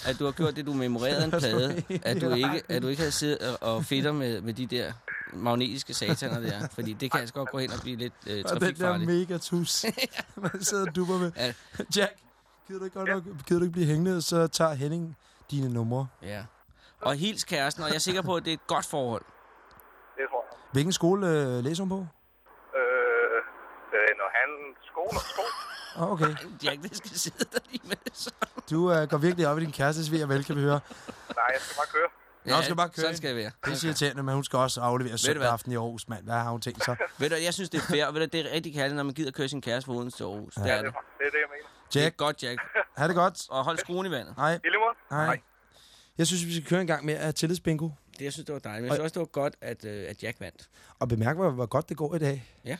at du har gjort det, du memorerede en plade, at du ikke, at du ikke havde siddet og, fedter med, med de der magnetiske sataner der, fordi det kan altså godt gå hen og blive lidt øh, Og den der trafikfarligt. mega tus, man sidder og duber med. Ja. Jack, gider du ikke godt nok, gider du ikke blive hængende, så tager Henning dine numre. Ja. Og hils kæresten, og jeg er sikker på, at det er et godt forhold. Det tror jeg. Hvilken skole øh, læser hun på? Han skole skole. Oh, okay. Jack, det skal sidde der lige med det så. Du øh, går virkelig op i din kærestes ved og vel, kan vi høre. Nej, jeg skal bare køre. Nå, skal bare køre sådan skal det være. Det er irriterende, men hun skal også aflevere søndag aften i Aarhus, mand. Hvad har hun tænkt sig? Ved du, jeg synes, det er fair. Ved du, det er rigtig kærligt, når man gider køre sin kæreste fra Odense til Aarhus. Det er Det, det. er det, jeg mener. Det er Jack, godt, Jack. ha' det godt. Og hold skruen i vandet. Lige måde. Hej. Jeg synes, vi skal køre en gang mere af tillidsbingo. Det, jeg synes, det var dejligt. Men jeg synes også, det var godt, at, øh, at Jack vandt. Og bemærk, hvor, hvor godt det går i dag. Ja.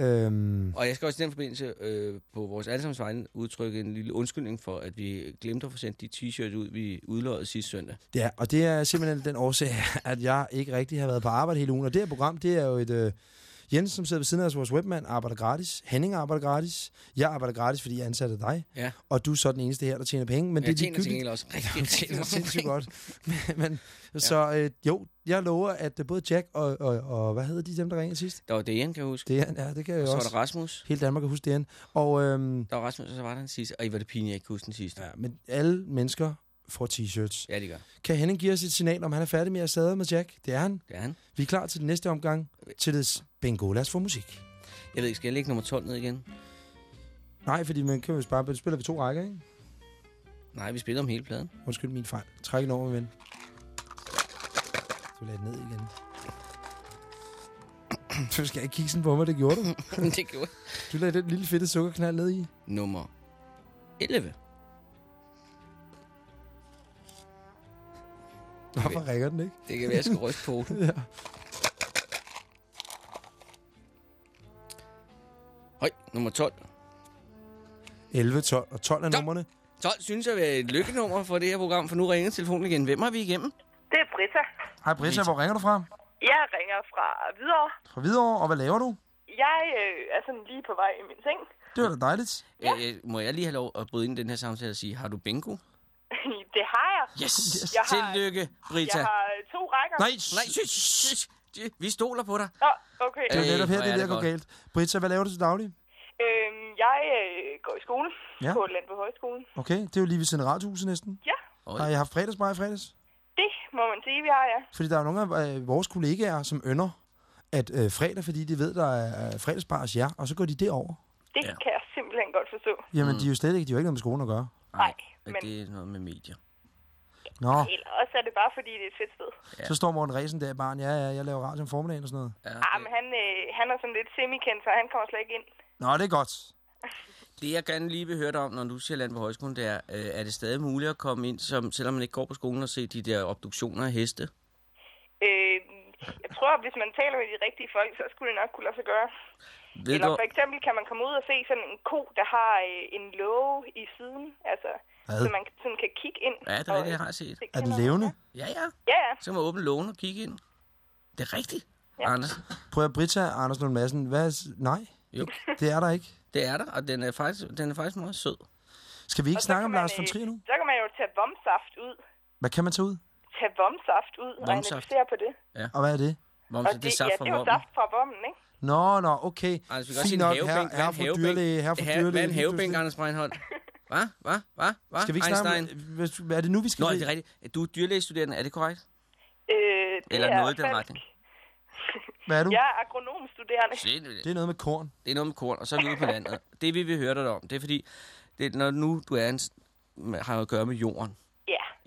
Øhm, Og jeg skal også i den forbindelse øh, på vores allesammens vegne udtrykke en lille undskyldning for, at vi glemte at få sendt de t-shirts ud, vi udløjede sidste søndag. ja, og det er simpelthen den årsag, at jeg ikke rigtig har været på arbejde hele ugen. Og det her program, det er jo et... Øh, Jens, som sidder ved siden af os, vores webmand, arbejder gratis. Henning arbejder gratis. Jeg arbejder gratis, fordi jeg ansatte dig. Ja. Og du er så den eneste her, der tjener penge. Men jeg det er tjener til også rigtig, rigtig er mange sindssygt godt. Men, men så øh, jo, jeg lover, at øh, både Jack og, og, og hvad hedder de dem, der ringede sidst? Der var det, kan jeg huske. Det er, ja, det kan jeg Og jo så var også. der Rasmus. Hele Danmark kan huske det igen. Og øhm, Der var Rasmus, og så var der den sidste. Og I var det pinligt, jeg ikke kunne huske den sidste. ja, men alle mennesker får t-shirts. Ja, det gør. Kan Henning give os et signal, om han er færdig med at sadde med Jack? Det er han. Det er han. Vi er klar til den næste omgang. Til bingo. Lad os få musik. Jeg ved ikke, skal jeg lægge nummer 12 ned igen? Nej, fordi man kan jo bare spiller vi to rækker, ikke? Nej, vi spiller om hele pladen. Undskyld min fejl. Træk den over, ven. Du lagde den ned igen. Du skal ikke kigge sådan på mig, det gjorde du. det gjorde Du lagde den lille fedte sukkerknald ned i. Nummer 11. Hvorfor ringer den ikke? Det kan være, jeg skal ryste på den. Ja. Høj, nummer 12. 11, 12 og 12 er Stop. numrene. 12 synes jeg er et lykkenummer for det her program, for nu ringer telefonen igen. Hvem har vi igennem? Det er Britta. Hej Britta, hvor ringer du fra? Jeg ringer fra Hvidovre. Fra Hvidovre, og hvad laver du? Jeg øh, er sådan lige på vej i min seng. Det var da dejligt. Ja. Øh, må jeg lige have lov at bryde ind i den her samtale og sige, har du bingo? det har jeg. Yes! Yes. Jeg har- Tillykke, Brita. Jeg har øh, to rækker. Nej, Nej, shh, shh, shh. vi stoler på dig. Nå, okay. det er Øh, netop her, det er der går galt. Britta, hvad laver du til daglig? Øhm, jeg øh, går i skole Ja. på Landbo Højskolen. Okay, det er jo lige ved radiohuset næsten. Ja, Oj. Har I haft fredagsbar i fredags? det må man sige, vi har, ja. Fordi der er nogle af øh, vores kollegaer, som ønder at øh, fredag, fordi de ved, der er øh, fredagsbar hos jer, og så går de derover. Det Ja. kan jeg simpelthen godt forstå. Jamen, mm. de er jo slet ikke, de har jo ikke noget med skolen at gøre. Nej, Men det er noget med medier. Nå, eller også er det bare, fordi det er et fedt sted. Ja. så står Morten Ræsen der i barn. Ja, ja, jeg laver radio om formiddagen og sådan noget. Ja, Ah, men han, øh, han er sådan lidt semikendt, så han kommer slet ikke ind. Nå, det er godt. Det jeg gerne lige vil høre dig om, når du siger land på højskolen, det er, øh, er det stadig muligt at komme ind, som, selvom man ikke går på skolen, og se de der obduktioner af heste? Jeg tror, at hvis man taler med de rigtige folk, så skulle det nok kunne lade sig gøre. Ved Eller du, for eksempel kan man komme ud og se sådan en ko, der har øh, en låge i siden, altså, Hvad? så man sådan kan kigge ind. Ja, det er rigtigt, jeg har set. det Er den levende? Ja, ja. Ja, ja. Så kan man åbne lågen og kigge ind. Det er rigtigt, ja. Anders. Prøv at Britta Anders Lund Madsen. Hvad er, nej, Jo, det er der ikke. det er der, og den er faktisk, den er faktisk meget sød. Skal vi ikke Og snakke om Lars von øh, Trier nu? Så kan man jo tage vomsaft ud. Hvad kan man tage ud? Tage vomsaft ud og Vomsaft. analysere på det. Og hvad er det? Og det, det er saft ja, fra det er jo saft fra vommen, ikke? Nå, nå, okay. Anders, vi kan en nok, havebænk. her, Hvad er her en for dyrlæge, her for dyrlæge. Hvad er en havebænk. Anders Breinholt? Hvad? Hvad? Hvad? Hvad? Skal vi ikke snakke om, Einstein? er det nu, vi skal Nå, se? det er rigtigt. Du er dyrlægestuderende, er det korrekt? Øh, det Eller er noget i den retning. Hvad er du? Jeg er agronomstuderende. Det, Det er noget med korn. det er noget med korn, og så er vi ude på landet. Det vi vil høre dig om, det er fordi, det, er, når nu du er en, har at gøre med jorden Ja,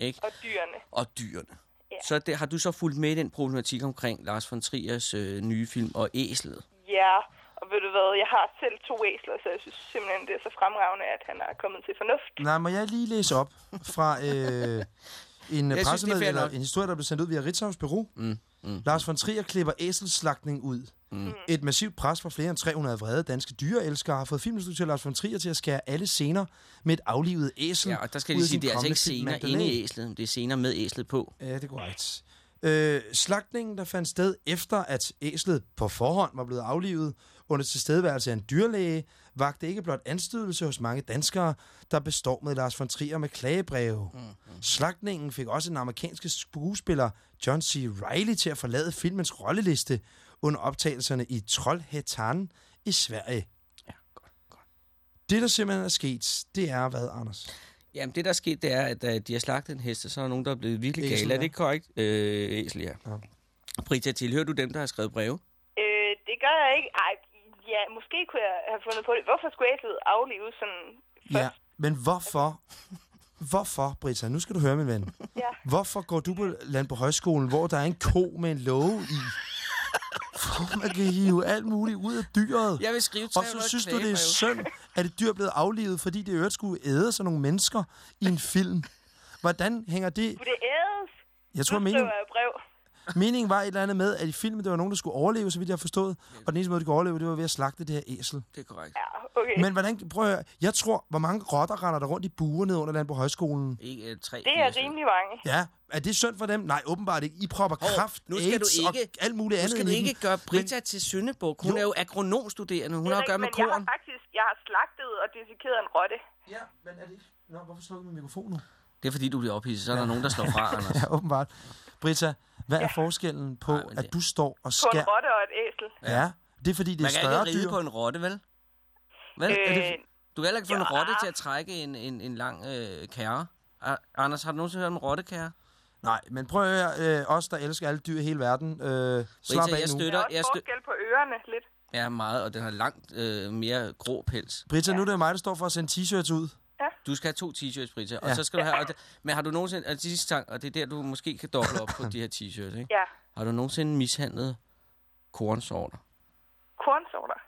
ikke? og dyrene. og dyrene, Ja. så det, har du så fulgt med i den problematik omkring Lars von Triers øh, nye film og æslet? Ja, og ved du hvad, jeg har selv to æsler, så jeg synes simpelthen, det er så fremragende, at han er kommet til fornuft. Nej, må jeg lige læse op fra øh, en pressemeddelelse, eller en historie, der blev sendt ud via Ritzau's Bureau. Mm, mm. Lars von Trier klipper æselslagtning ud. Mm. Et massivt pres fra flere end 300 vrede danske dyreelskere har fået filminstruktør Lars von Trier til at skære alle scener med et aflivet æsel Ja, og der skal af sige, det er altså ikke scener inde i æslet, det er scener med æslet på. Ja, det er korrekt. Øh, slagtningen, der fandt sted efter, at æslet på forhånd var blevet aflivet under tilstedeværelse af en dyrlæge, vagte ikke blot anstødelse hos mange danskere, der består med Lars von Trier med klagebreve. Mm-hmm. Slagtningen fik også den amerikanske skuespiller John C. Reilly til at forlade filmens rolleliste under optagelserne i Trollhättan i Sverige. Ja, godt, godt. Det, der simpelthen er sket, det er hvad, Anders? Jamen, det der er sket, det er, at da de har slagtet en hest, så er nogen, der er blevet virkelig Æsel, gale. Er ja. det ikke korrekt? Øh, æsel, ja. Ja. Brita, tilhører du dem, der har skrevet breve? Øh, det gør jeg ikke. Ej, ja, måske kunne jeg have fundet på det. Hvorfor skulle æslet aflives sådan Ja, men hvorfor? Hvorfor, Britta? Nu skal du høre, min ven. Ja. Hvorfor går du på Landbrug Højskolen, hvor der er en ko med en låge i? For man kan hive alt muligt ud af dyret. Jeg vil skrive Og 300 så synes du, det er synd, at et dyr er blevet aflivet, fordi det øvrigt skulle æde sådan nogle mennesker i en film. Hvordan hænger det? Kunne det ædes? Jeg tror, meningen. Meningen var et eller andet med, at i filmen, der var nogen, der skulle overleve, så vidt jeg har forstået. Og den eneste måde, de kunne overleve, det var ved at slagte det her æsel. Det er korrekt. Ja, okay. Men hvordan, prøv at høre, jeg tror, hvor mange rotter render der rundt i buer ned under land på højskolen? Ikke uh, tre. det er rimelig mange. Ja, er det synd for dem? Nej, åbenbart ikke. I propper Hov, kraft, nu skal du AIDS ikke- og alt muligt Nu andet skal du ikke gøre Britta til Søndebuk. Hun Jo. er jo agronomstuderende. Hun har at gøre med men jeg har korn. faktisk jeg har slagtet og dissekeret en rotte. Ja, men er det ikke... Nå, hvorfor slukker min mikrofon nu? Det er fordi, du bliver ophidset. Så er der nogen, der slår fra, Anders. Ja, åbenbart. Britta, hvad er forskellen på, Nej, det- at du står og På en skærer... rotte og et æsel. Ja, det er fordi, det er Man kan større ikke dyr. på en rotte, vel? Vel? Øh, Er det, du kan heller ikke få en ja. rotte til at trække en, en, en lang øh, kære. Anders, har du nogensinde hørt om en rottekære? Nej, men prøv at høre, øh, os, der elsker alle dyr i hele verden, øh, slap jeg af nu. støtter- der er også jeg forskel på ørerne lidt. Ja, meget, og den har langt øh, mere grå pels. Britta, nu er det mig, der står for at sende t-shirts ud. Du skal have to t-shirts, Britta, og Ja. så skal du have... Og det, men har du nogensinde... Og det sidste sang, og det er der, du måske kan doble op på de her t-shirts, ikke? Ja, Har du nogensinde mishandlet kornsorter? kornsorter.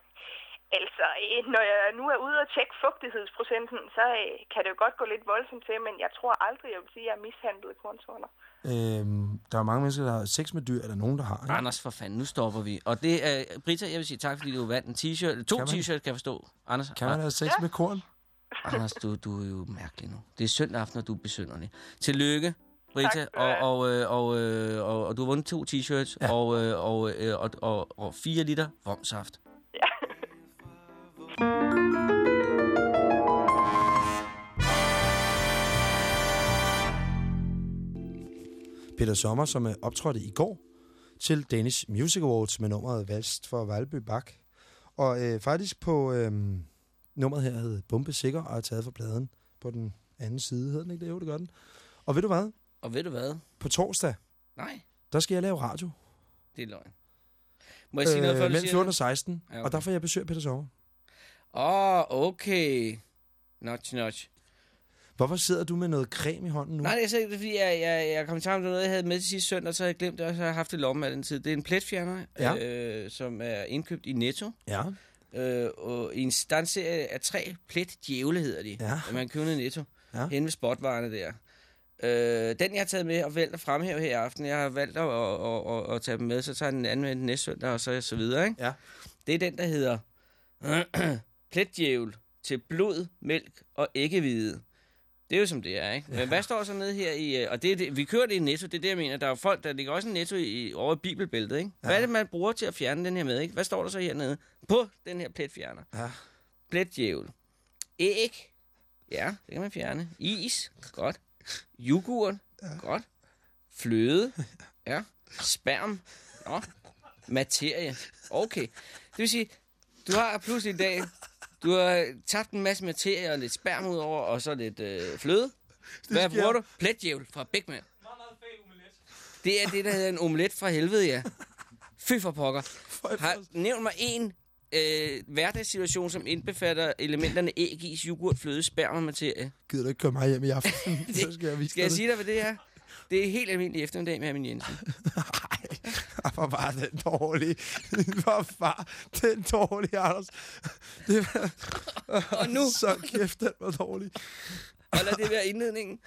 Altså, øh, når jeg nu er ude og tjekke fugtighedsprocenten, så øh, kan det jo godt gå lidt voldsomt til, men jeg tror aldrig, jeg vil sige, at jeg har mishandlet kornsorter. Øhm, der er mange mennesker, der har sex med dyr, eller nogen, der har. Ikke? Anders, for fanden, nu stopper vi. Og det er... Britta, jeg vil sige tak, fordi du vandt en t-shirt. To t-shirts, kan jeg forstå. Anders, Kan man have sex med korn? Anders, du, du er jo mærkelig nu. Det er søndag aften, og du er besynderlig. Tillykke, skal og, og, øh, og, øh, og, og du har vundet to t-shirts Ja. og, øh, og, og, og, og fire liter vomsaft. Ja. Peter Sommer, som er optrådte i går til Danish Music Awards med nummeret Valst for Valby Bak. Og øh, faktisk på øh, nummeret her hed Bombe Sikker og er taget fra pladen på den anden side. Hedder den ikke det? Jo, det gør den. Og ved du hvad? Og ved du hvad? På torsdag, Nej, der skal jeg lave radio. det er løgn. Må jeg sige noget, før Øh, du mellem siger 14 og det? 16. Ja, okay. Og der får jeg besøg af Peter Sommer. Åh, oh, okay. Notch, notch. Hvorfor sidder du med noget creme i hånden nu? Nej, det er så ikke, fordi jeg, jeg, jeg kom i tanke om noget, jeg havde med til sidste søndag, så havde jeg glemt det, og så har jeg haft det i lommen af den tid. Det er en pletfjerner, Ja. øh, som er indkøbt i Netto. Ja, Øh, og i en standserie af tre pletdjævle, hedder de. Ja. Man køber i Netto. Ja. Henne ved spotvarerne der. Øh, den, jeg har taget med og valgt at fremhæve her i aften, jeg har valgt at, at, at, at, tage dem med, så tager den anden med næste søndag, og så, så videre. Ikke? Ja. Det er den, der hedder pletdjævel til blod, mælk og æggehvide. Det er jo som det er, ikke? Men hvad står så nede her i... øh, Og det er det, vi kører det i Netto, det er det, jeg mener. Der er jo folk, der ligger også en Netto i, over i bibelbæltet, ikke? Hvad er det, man bruger til at fjerne den her med, ikke? Hvad står der så hernede på den her pletfjerner? Ja. Pletdjævel. Æg. Ja, det kan man fjerne. Is. Godt. Yoghurt. Ja. Godt. Fløde. Ja. Sperm. Nå. Materie. Okay. Det vil sige, du har pludselig i dag, du har tabt en masse materie og lidt sperm ud over, og så lidt øh, fløde. Hvad bruger du? Pletdjævel fra Bigman. Det er det, der hedder en omelet fra helvede, ja. Fy for pokker. Har nævnt mig en øh, hverdagssituation, som indbefatter elementerne æg, is, yoghurt, fløde, sperm og materie. Gider du ikke komme mig hjem i aften? så skal jeg vise Skal jeg sige dig, hvad det er? Det er helt almindelig eftermiddag med min Jensen. det. Hvor var den dårlig. Hvor var den dårlig, Anders. Det var... Og nu, Så kæft, den var dårlig. og lad det være indledningen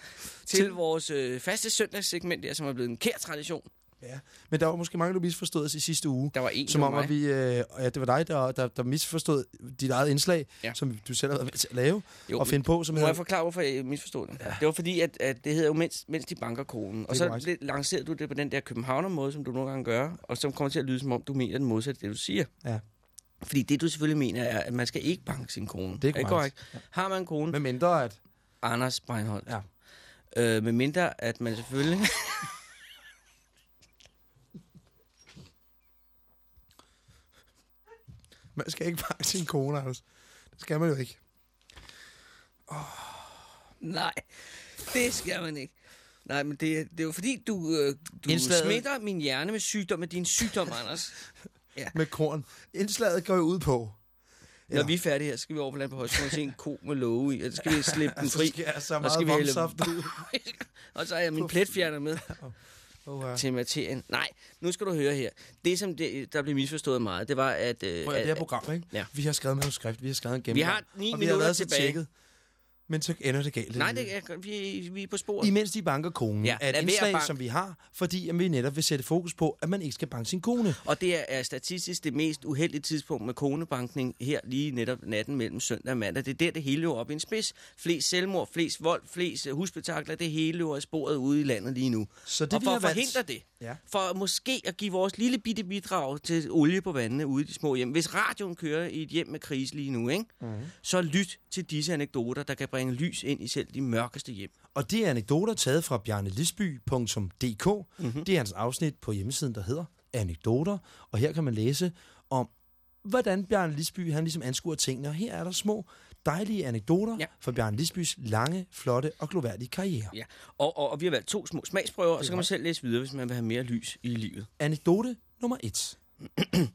til vores øh, faste søndagssegment der, som er blevet en kær tradition. Ja. Men der var måske mange, der misforstod os i sidste uge. Der var en, Som det om, at vi, øh, ja, det var dig, der, der, der misforstod dit eget indslag, Ja. ja. som du selv har været til at lave Jo, og finde på. Som Må jeg hedder, forklare, hvorfor jeg misforstod det? Ja. Det var fordi, at, at det hedder jo, mens, mens de banker konen. Og så lidt lancerede du det på den der københavner-måde, som du nogle gange gør, og som kommer til at lyde, som om du mener den modsatte, det du siger. Ja. Fordi det, du selvfølgelig mener, er, at man skal ikke banke sin kone. Det er ikke korrekt. Har man en kone, med mindre at... Anders Breinholt. Ja. Øh, med mindre, at man selvfølgelig... Man skal ikke banke sin kone, Anders. Det skal man jo ikke. Nej, det skal man ikke. Nej, men det, det er jo fordi, du, øh, du Indslaget- smitter min hjerne med sygdom, med din sygdom, Anders. Med korn. Indslaget går jo ud på, Når vi er færdige her, så skal vi over på land på højskolen og se en ko med låge i, og så skal vi slippe den Så fri. skal jeg så og meget skal vi hælde- ud. og så har jeg min pletfjerner med Oh, til materien. Nej, nu skal du høre her. Det, som det, der blev misforstået meget, det var, at... Øh, Prøv at, det her program, ikke? Ja. Vi har skrevet manuskript, vi har skrevet en gennemgang. har ni og vi har minutter været så tilbage. tjekket, men så ender det galt. Nej, det er, vi, vi er på sporet. Imens de banker konen, Ja, er et indslag, bank. som vi har, fordi at vi netop vil sætte fokus på, at man ikke skal banke sin kone. Og det er, statistisk det mest uheldige tidspunkt med konebankning her lige netop natten mellem søndag og mandag. Det er der, det hele løber op i en spids. Flest selvmord, flest vold, flest husbetakler, det hele løber sporet ude i landet lige nu. Så det, og for at valgt- forhindre det, Ja. for måske at give vores lille bitte bidrag til olie på vandene ude i de små hjem. Hvis radioen kører i et hjem med krise lige nu, ikke? Mm. så lyt til disse anekdoter, der kan bringe lys ind i selv de mørkeste hjem. Og det er anekdoter taget fra bjarnelisby.dk. Mhm. Mm-hmm. Det er hans afsnit på hjemmesiden, der hedder Anekdoter. Og her kan man læse om, hvordan Bjarne Lisby han ligesom anskuer tingene. Og her er der små, dejlige anekdoter Ja. fra Bjarne Lisbys lange, flotte og gloværdige karriere. Ja. Og, og, og vi har valgt to små smagsprøver, og så kan man selv læse videre, hvis man vil have mere lys i livet. Anekdote nummer et.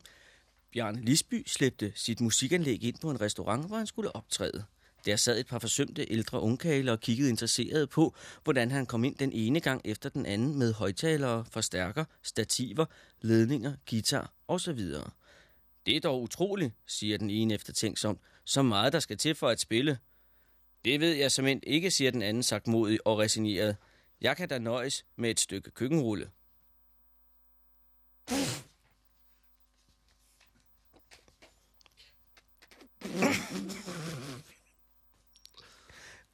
Bjarne Lisby slæbte sit musikanlæg ind på en restaurant, hvor han skulle optræde. Der sad et par forsømte ældre ungkale og kiggede interesseret på, hvordan han kom ind den ene gang efter den anden med højtalere, forstærker, stativer, ledninger, guitar osv. Det er dog utroligt, siger den ene eftertænksomt. Så meget, der skal til for at spille. Det ved jeg som ikke, siger den anden sagt modig og resigneret. Jeg kan da nøjes med et stykke køkkenrulle.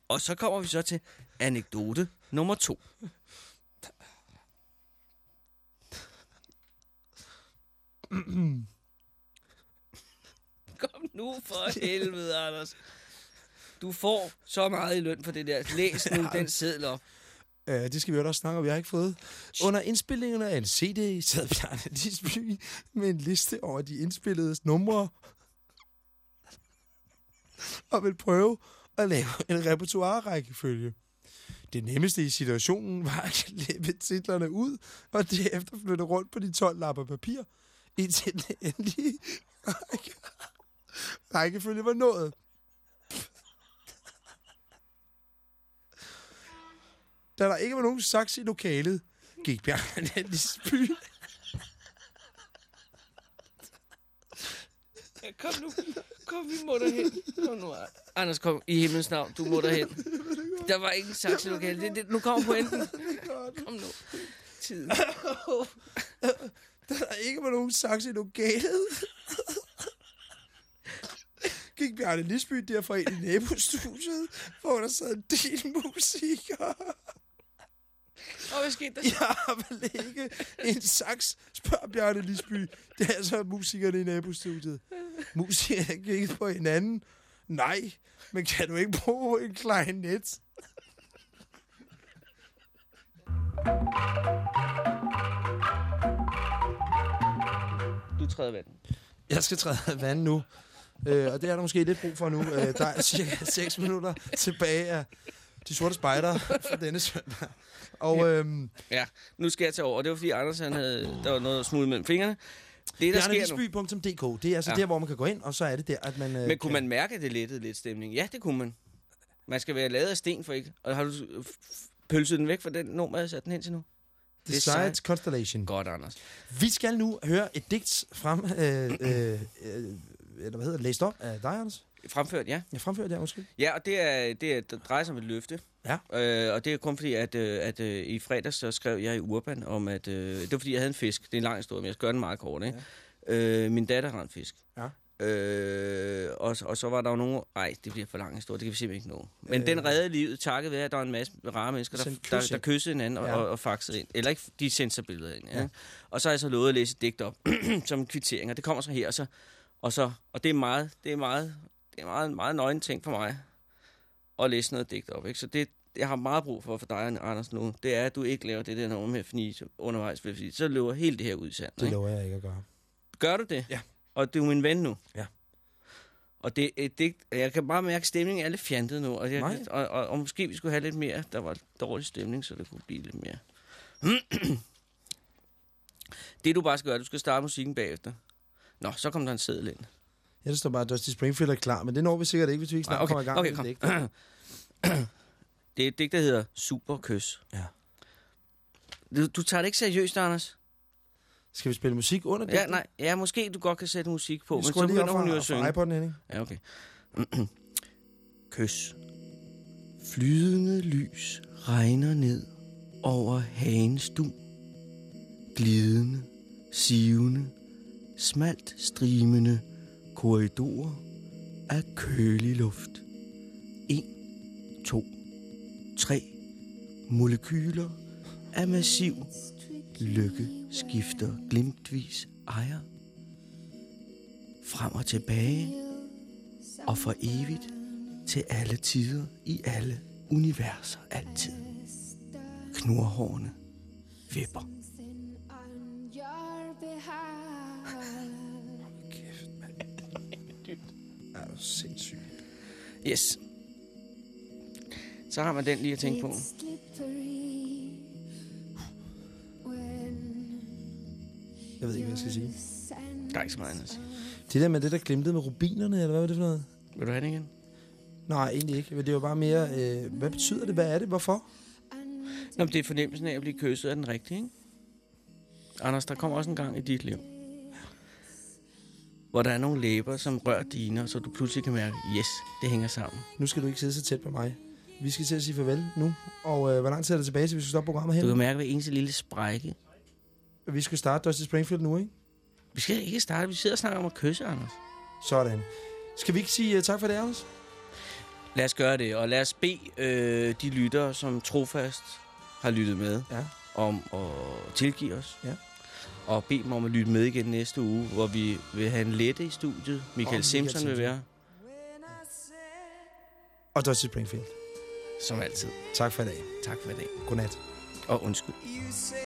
Og så kommer vi så til anekdote nummer to. Kom nu for helvede, Anders. Du får så meget i løn for det der. Læs nu den seddel op. Uh, det skal vi jo også snakke om, vi har ikke fået. Under indspillingen af en CD sad Bjarne Lisby med en liste over de indspillede numre og vil prøve at lave en repertoire-rækkefølge. Det nemmeste i situationen var at klippe titlerne ud, og derefter flytte rundt på de 12 lapper papir, indtil den endelige række, rækkefølge var nået. Da der ikke var nogen saks i lokalet, gik Bjarne Lisby Ja, kom nu. Kom, vi må derhen. Kom nu. Anders, kom i himlens navn. Du må derhen. Der var ingen saks i lokalet. Det, det, nu kommer pointen. Kom nu. Tiden. da der ikke var nogen saks i lokalet, gik Bjarne Lisby derfor ind i nabostudiet, hvor der sad en del musikere. Og hvad skete der? Jeg har vel ikke en saks, spørger Bjarne Lisby. Det er altså musikerne i nabostudiet. Musikerne kiggede på hinanden. Nej, men kan du ikke bruge en klarinet? Du træder vand. Jeg skal træde vand nu. Øh, og det er der måske lidt brug for nu. Øh, der er cirka 6 minutter tilbage af de sorte spejder for denne søndag. Og øhm, Ja, nu skal jeg tage over. Det var fordi Anders, han havde, der var noget smule mellem fingrene. Det, der sker nu. det er altså Ja. der, hvor man kan gå ind, og så er det der, at man... Øh, Men kunne kan- man mærke, at det lettede lidt stemning? Ja, det kunne man. Man skal være lavet af sten for ikke. Og har du pølset den væk fra den nummer, jeg satte den hen til nu? det Decides sejt. Constellation. Godt, Anders. Vi skal nu høre et digt frem... Øh, øh, øh, eller hvad hedder det? Læst op af dig, Anders? Fremført, ja. Jeg fremfører det her, undskyld. Ja, og det, er, det, er, det drejer sig om et løfte. Ja. Øh, og det er kun fordi, at, øh, at øh, i fredags så skrev jeg i Urban om, at... Øh, det var fordi, jeg havde en fisk. Det er en lang historie, men jeg skal gøre den meget kort, ikke? Ja. Øh, min datter har en fisk. Ja. Øh, og, og så var der jo nogen... Nej, det bliver for lang historie, det kan vi simpelthen ikke nå. Men øh, den reddede livet, takket være, at der var en masse rare mennesker, der, der, der kyssede hinanden og, Ja. og, og faxede ind. Eller ikke, de sendte sig billeder ind. Ja. Og så har jeg så lovet at læse et digt op, som en kvittering, og det kommer så her, og så... Og, så, og det er meget, det er meget, det er meget, meget nøgen ting for mig at læse noget digt op. Ikke? Så det, jeg har meget brug for for dig, Anders, nu, det er, at du ikke laver det der nummer med at fnise undervejs, fordi så løber hele det her ud i sandet. Det lover jeg ikke at gøre. Gør du det? Ja. Og du er min ven nu? Ja. Og det, det, jeg kan bare mærke, at stemningen er lidt fjantet nu. Og, jeg, Nej. og, og, og måske vi skulle have lidt mere, der var dårlig stemning, så det kunne blive lidt mere. det du bare skal gøre, du skal starte musikken bagefter. Nå, så kom der en seddel ind. Ja, der står bare, at Dusty Springfield er klar, men det når vi sikkert ikke, hvis vi ikke snart Ah, kommer i gang okay, med kom. det. Det er et digt, der hedder Superkys. Ja. Du, du tager det ikke seriøst, Anders? Skal vi spille musik under det? Ja, nej. Ja, måske du godt kan sætte musik på, men så begynder hun jo fra, at synge. fra iPod'en, Henning. Ja, okay. Kys. Flydende lys regner ned over hagens dun. Glidende, sivende, smalt strimende korridorer af kølig luft. En, to, tre molekyler af massiv lykke skifter glimtvis ejer. Frem og tilbage og for evigt til alle tider i alle universer altid. Knurhårene vipper. Er du sindssyg. Yes. Så har man den lige at tænke på. Jeg ved ikke, hvad jeg skal sige. Der er ikke så meget andet at sige. Det der med det, der glimtede med rubinerne, eller hvad var det for noget? Vil du have den igen? Nej, egentlig ikke. Men Det var bare mere, øh, hvad betyder det? Hvad er det? Hvorfor? Nå, men det er fornemmelsen af at blive kysset af den rigtige, ikke? Anders, der kommer også en gang i dit liv, hvor der er nogle læber, som rører dine, så du pludselig kan mærke, yes, det hænger sammen. Nu skal du ikke sidde så tæt på mig. Vi skal til at sige farvel nu. Og øh, hvor lang tid er det tilbage, til vi skal stoppe programmet Du her? kan mærke hver eneste lille sprække. Vi skal starte Dusty Springfield nu, ikke? Vi skal ikke starte, vi sidder og snakker om at kysse, Anders. Sådan. Skal vi ikke sige uh, tak for det, Anders? Lad os gøre det, og lad os bede øh, de lyttere, som trofast har lyttet med, Ja. om at tilgive os. Ja. Og bede dem om at lytte med igen næste uge, hvor vi vil have en lette i studiet. Michael Michael Simpson vil Simpson. være, Og Dusty Springfield. som altid. Tak for i dag. Tak for i dag. Godnat. Og undskyld.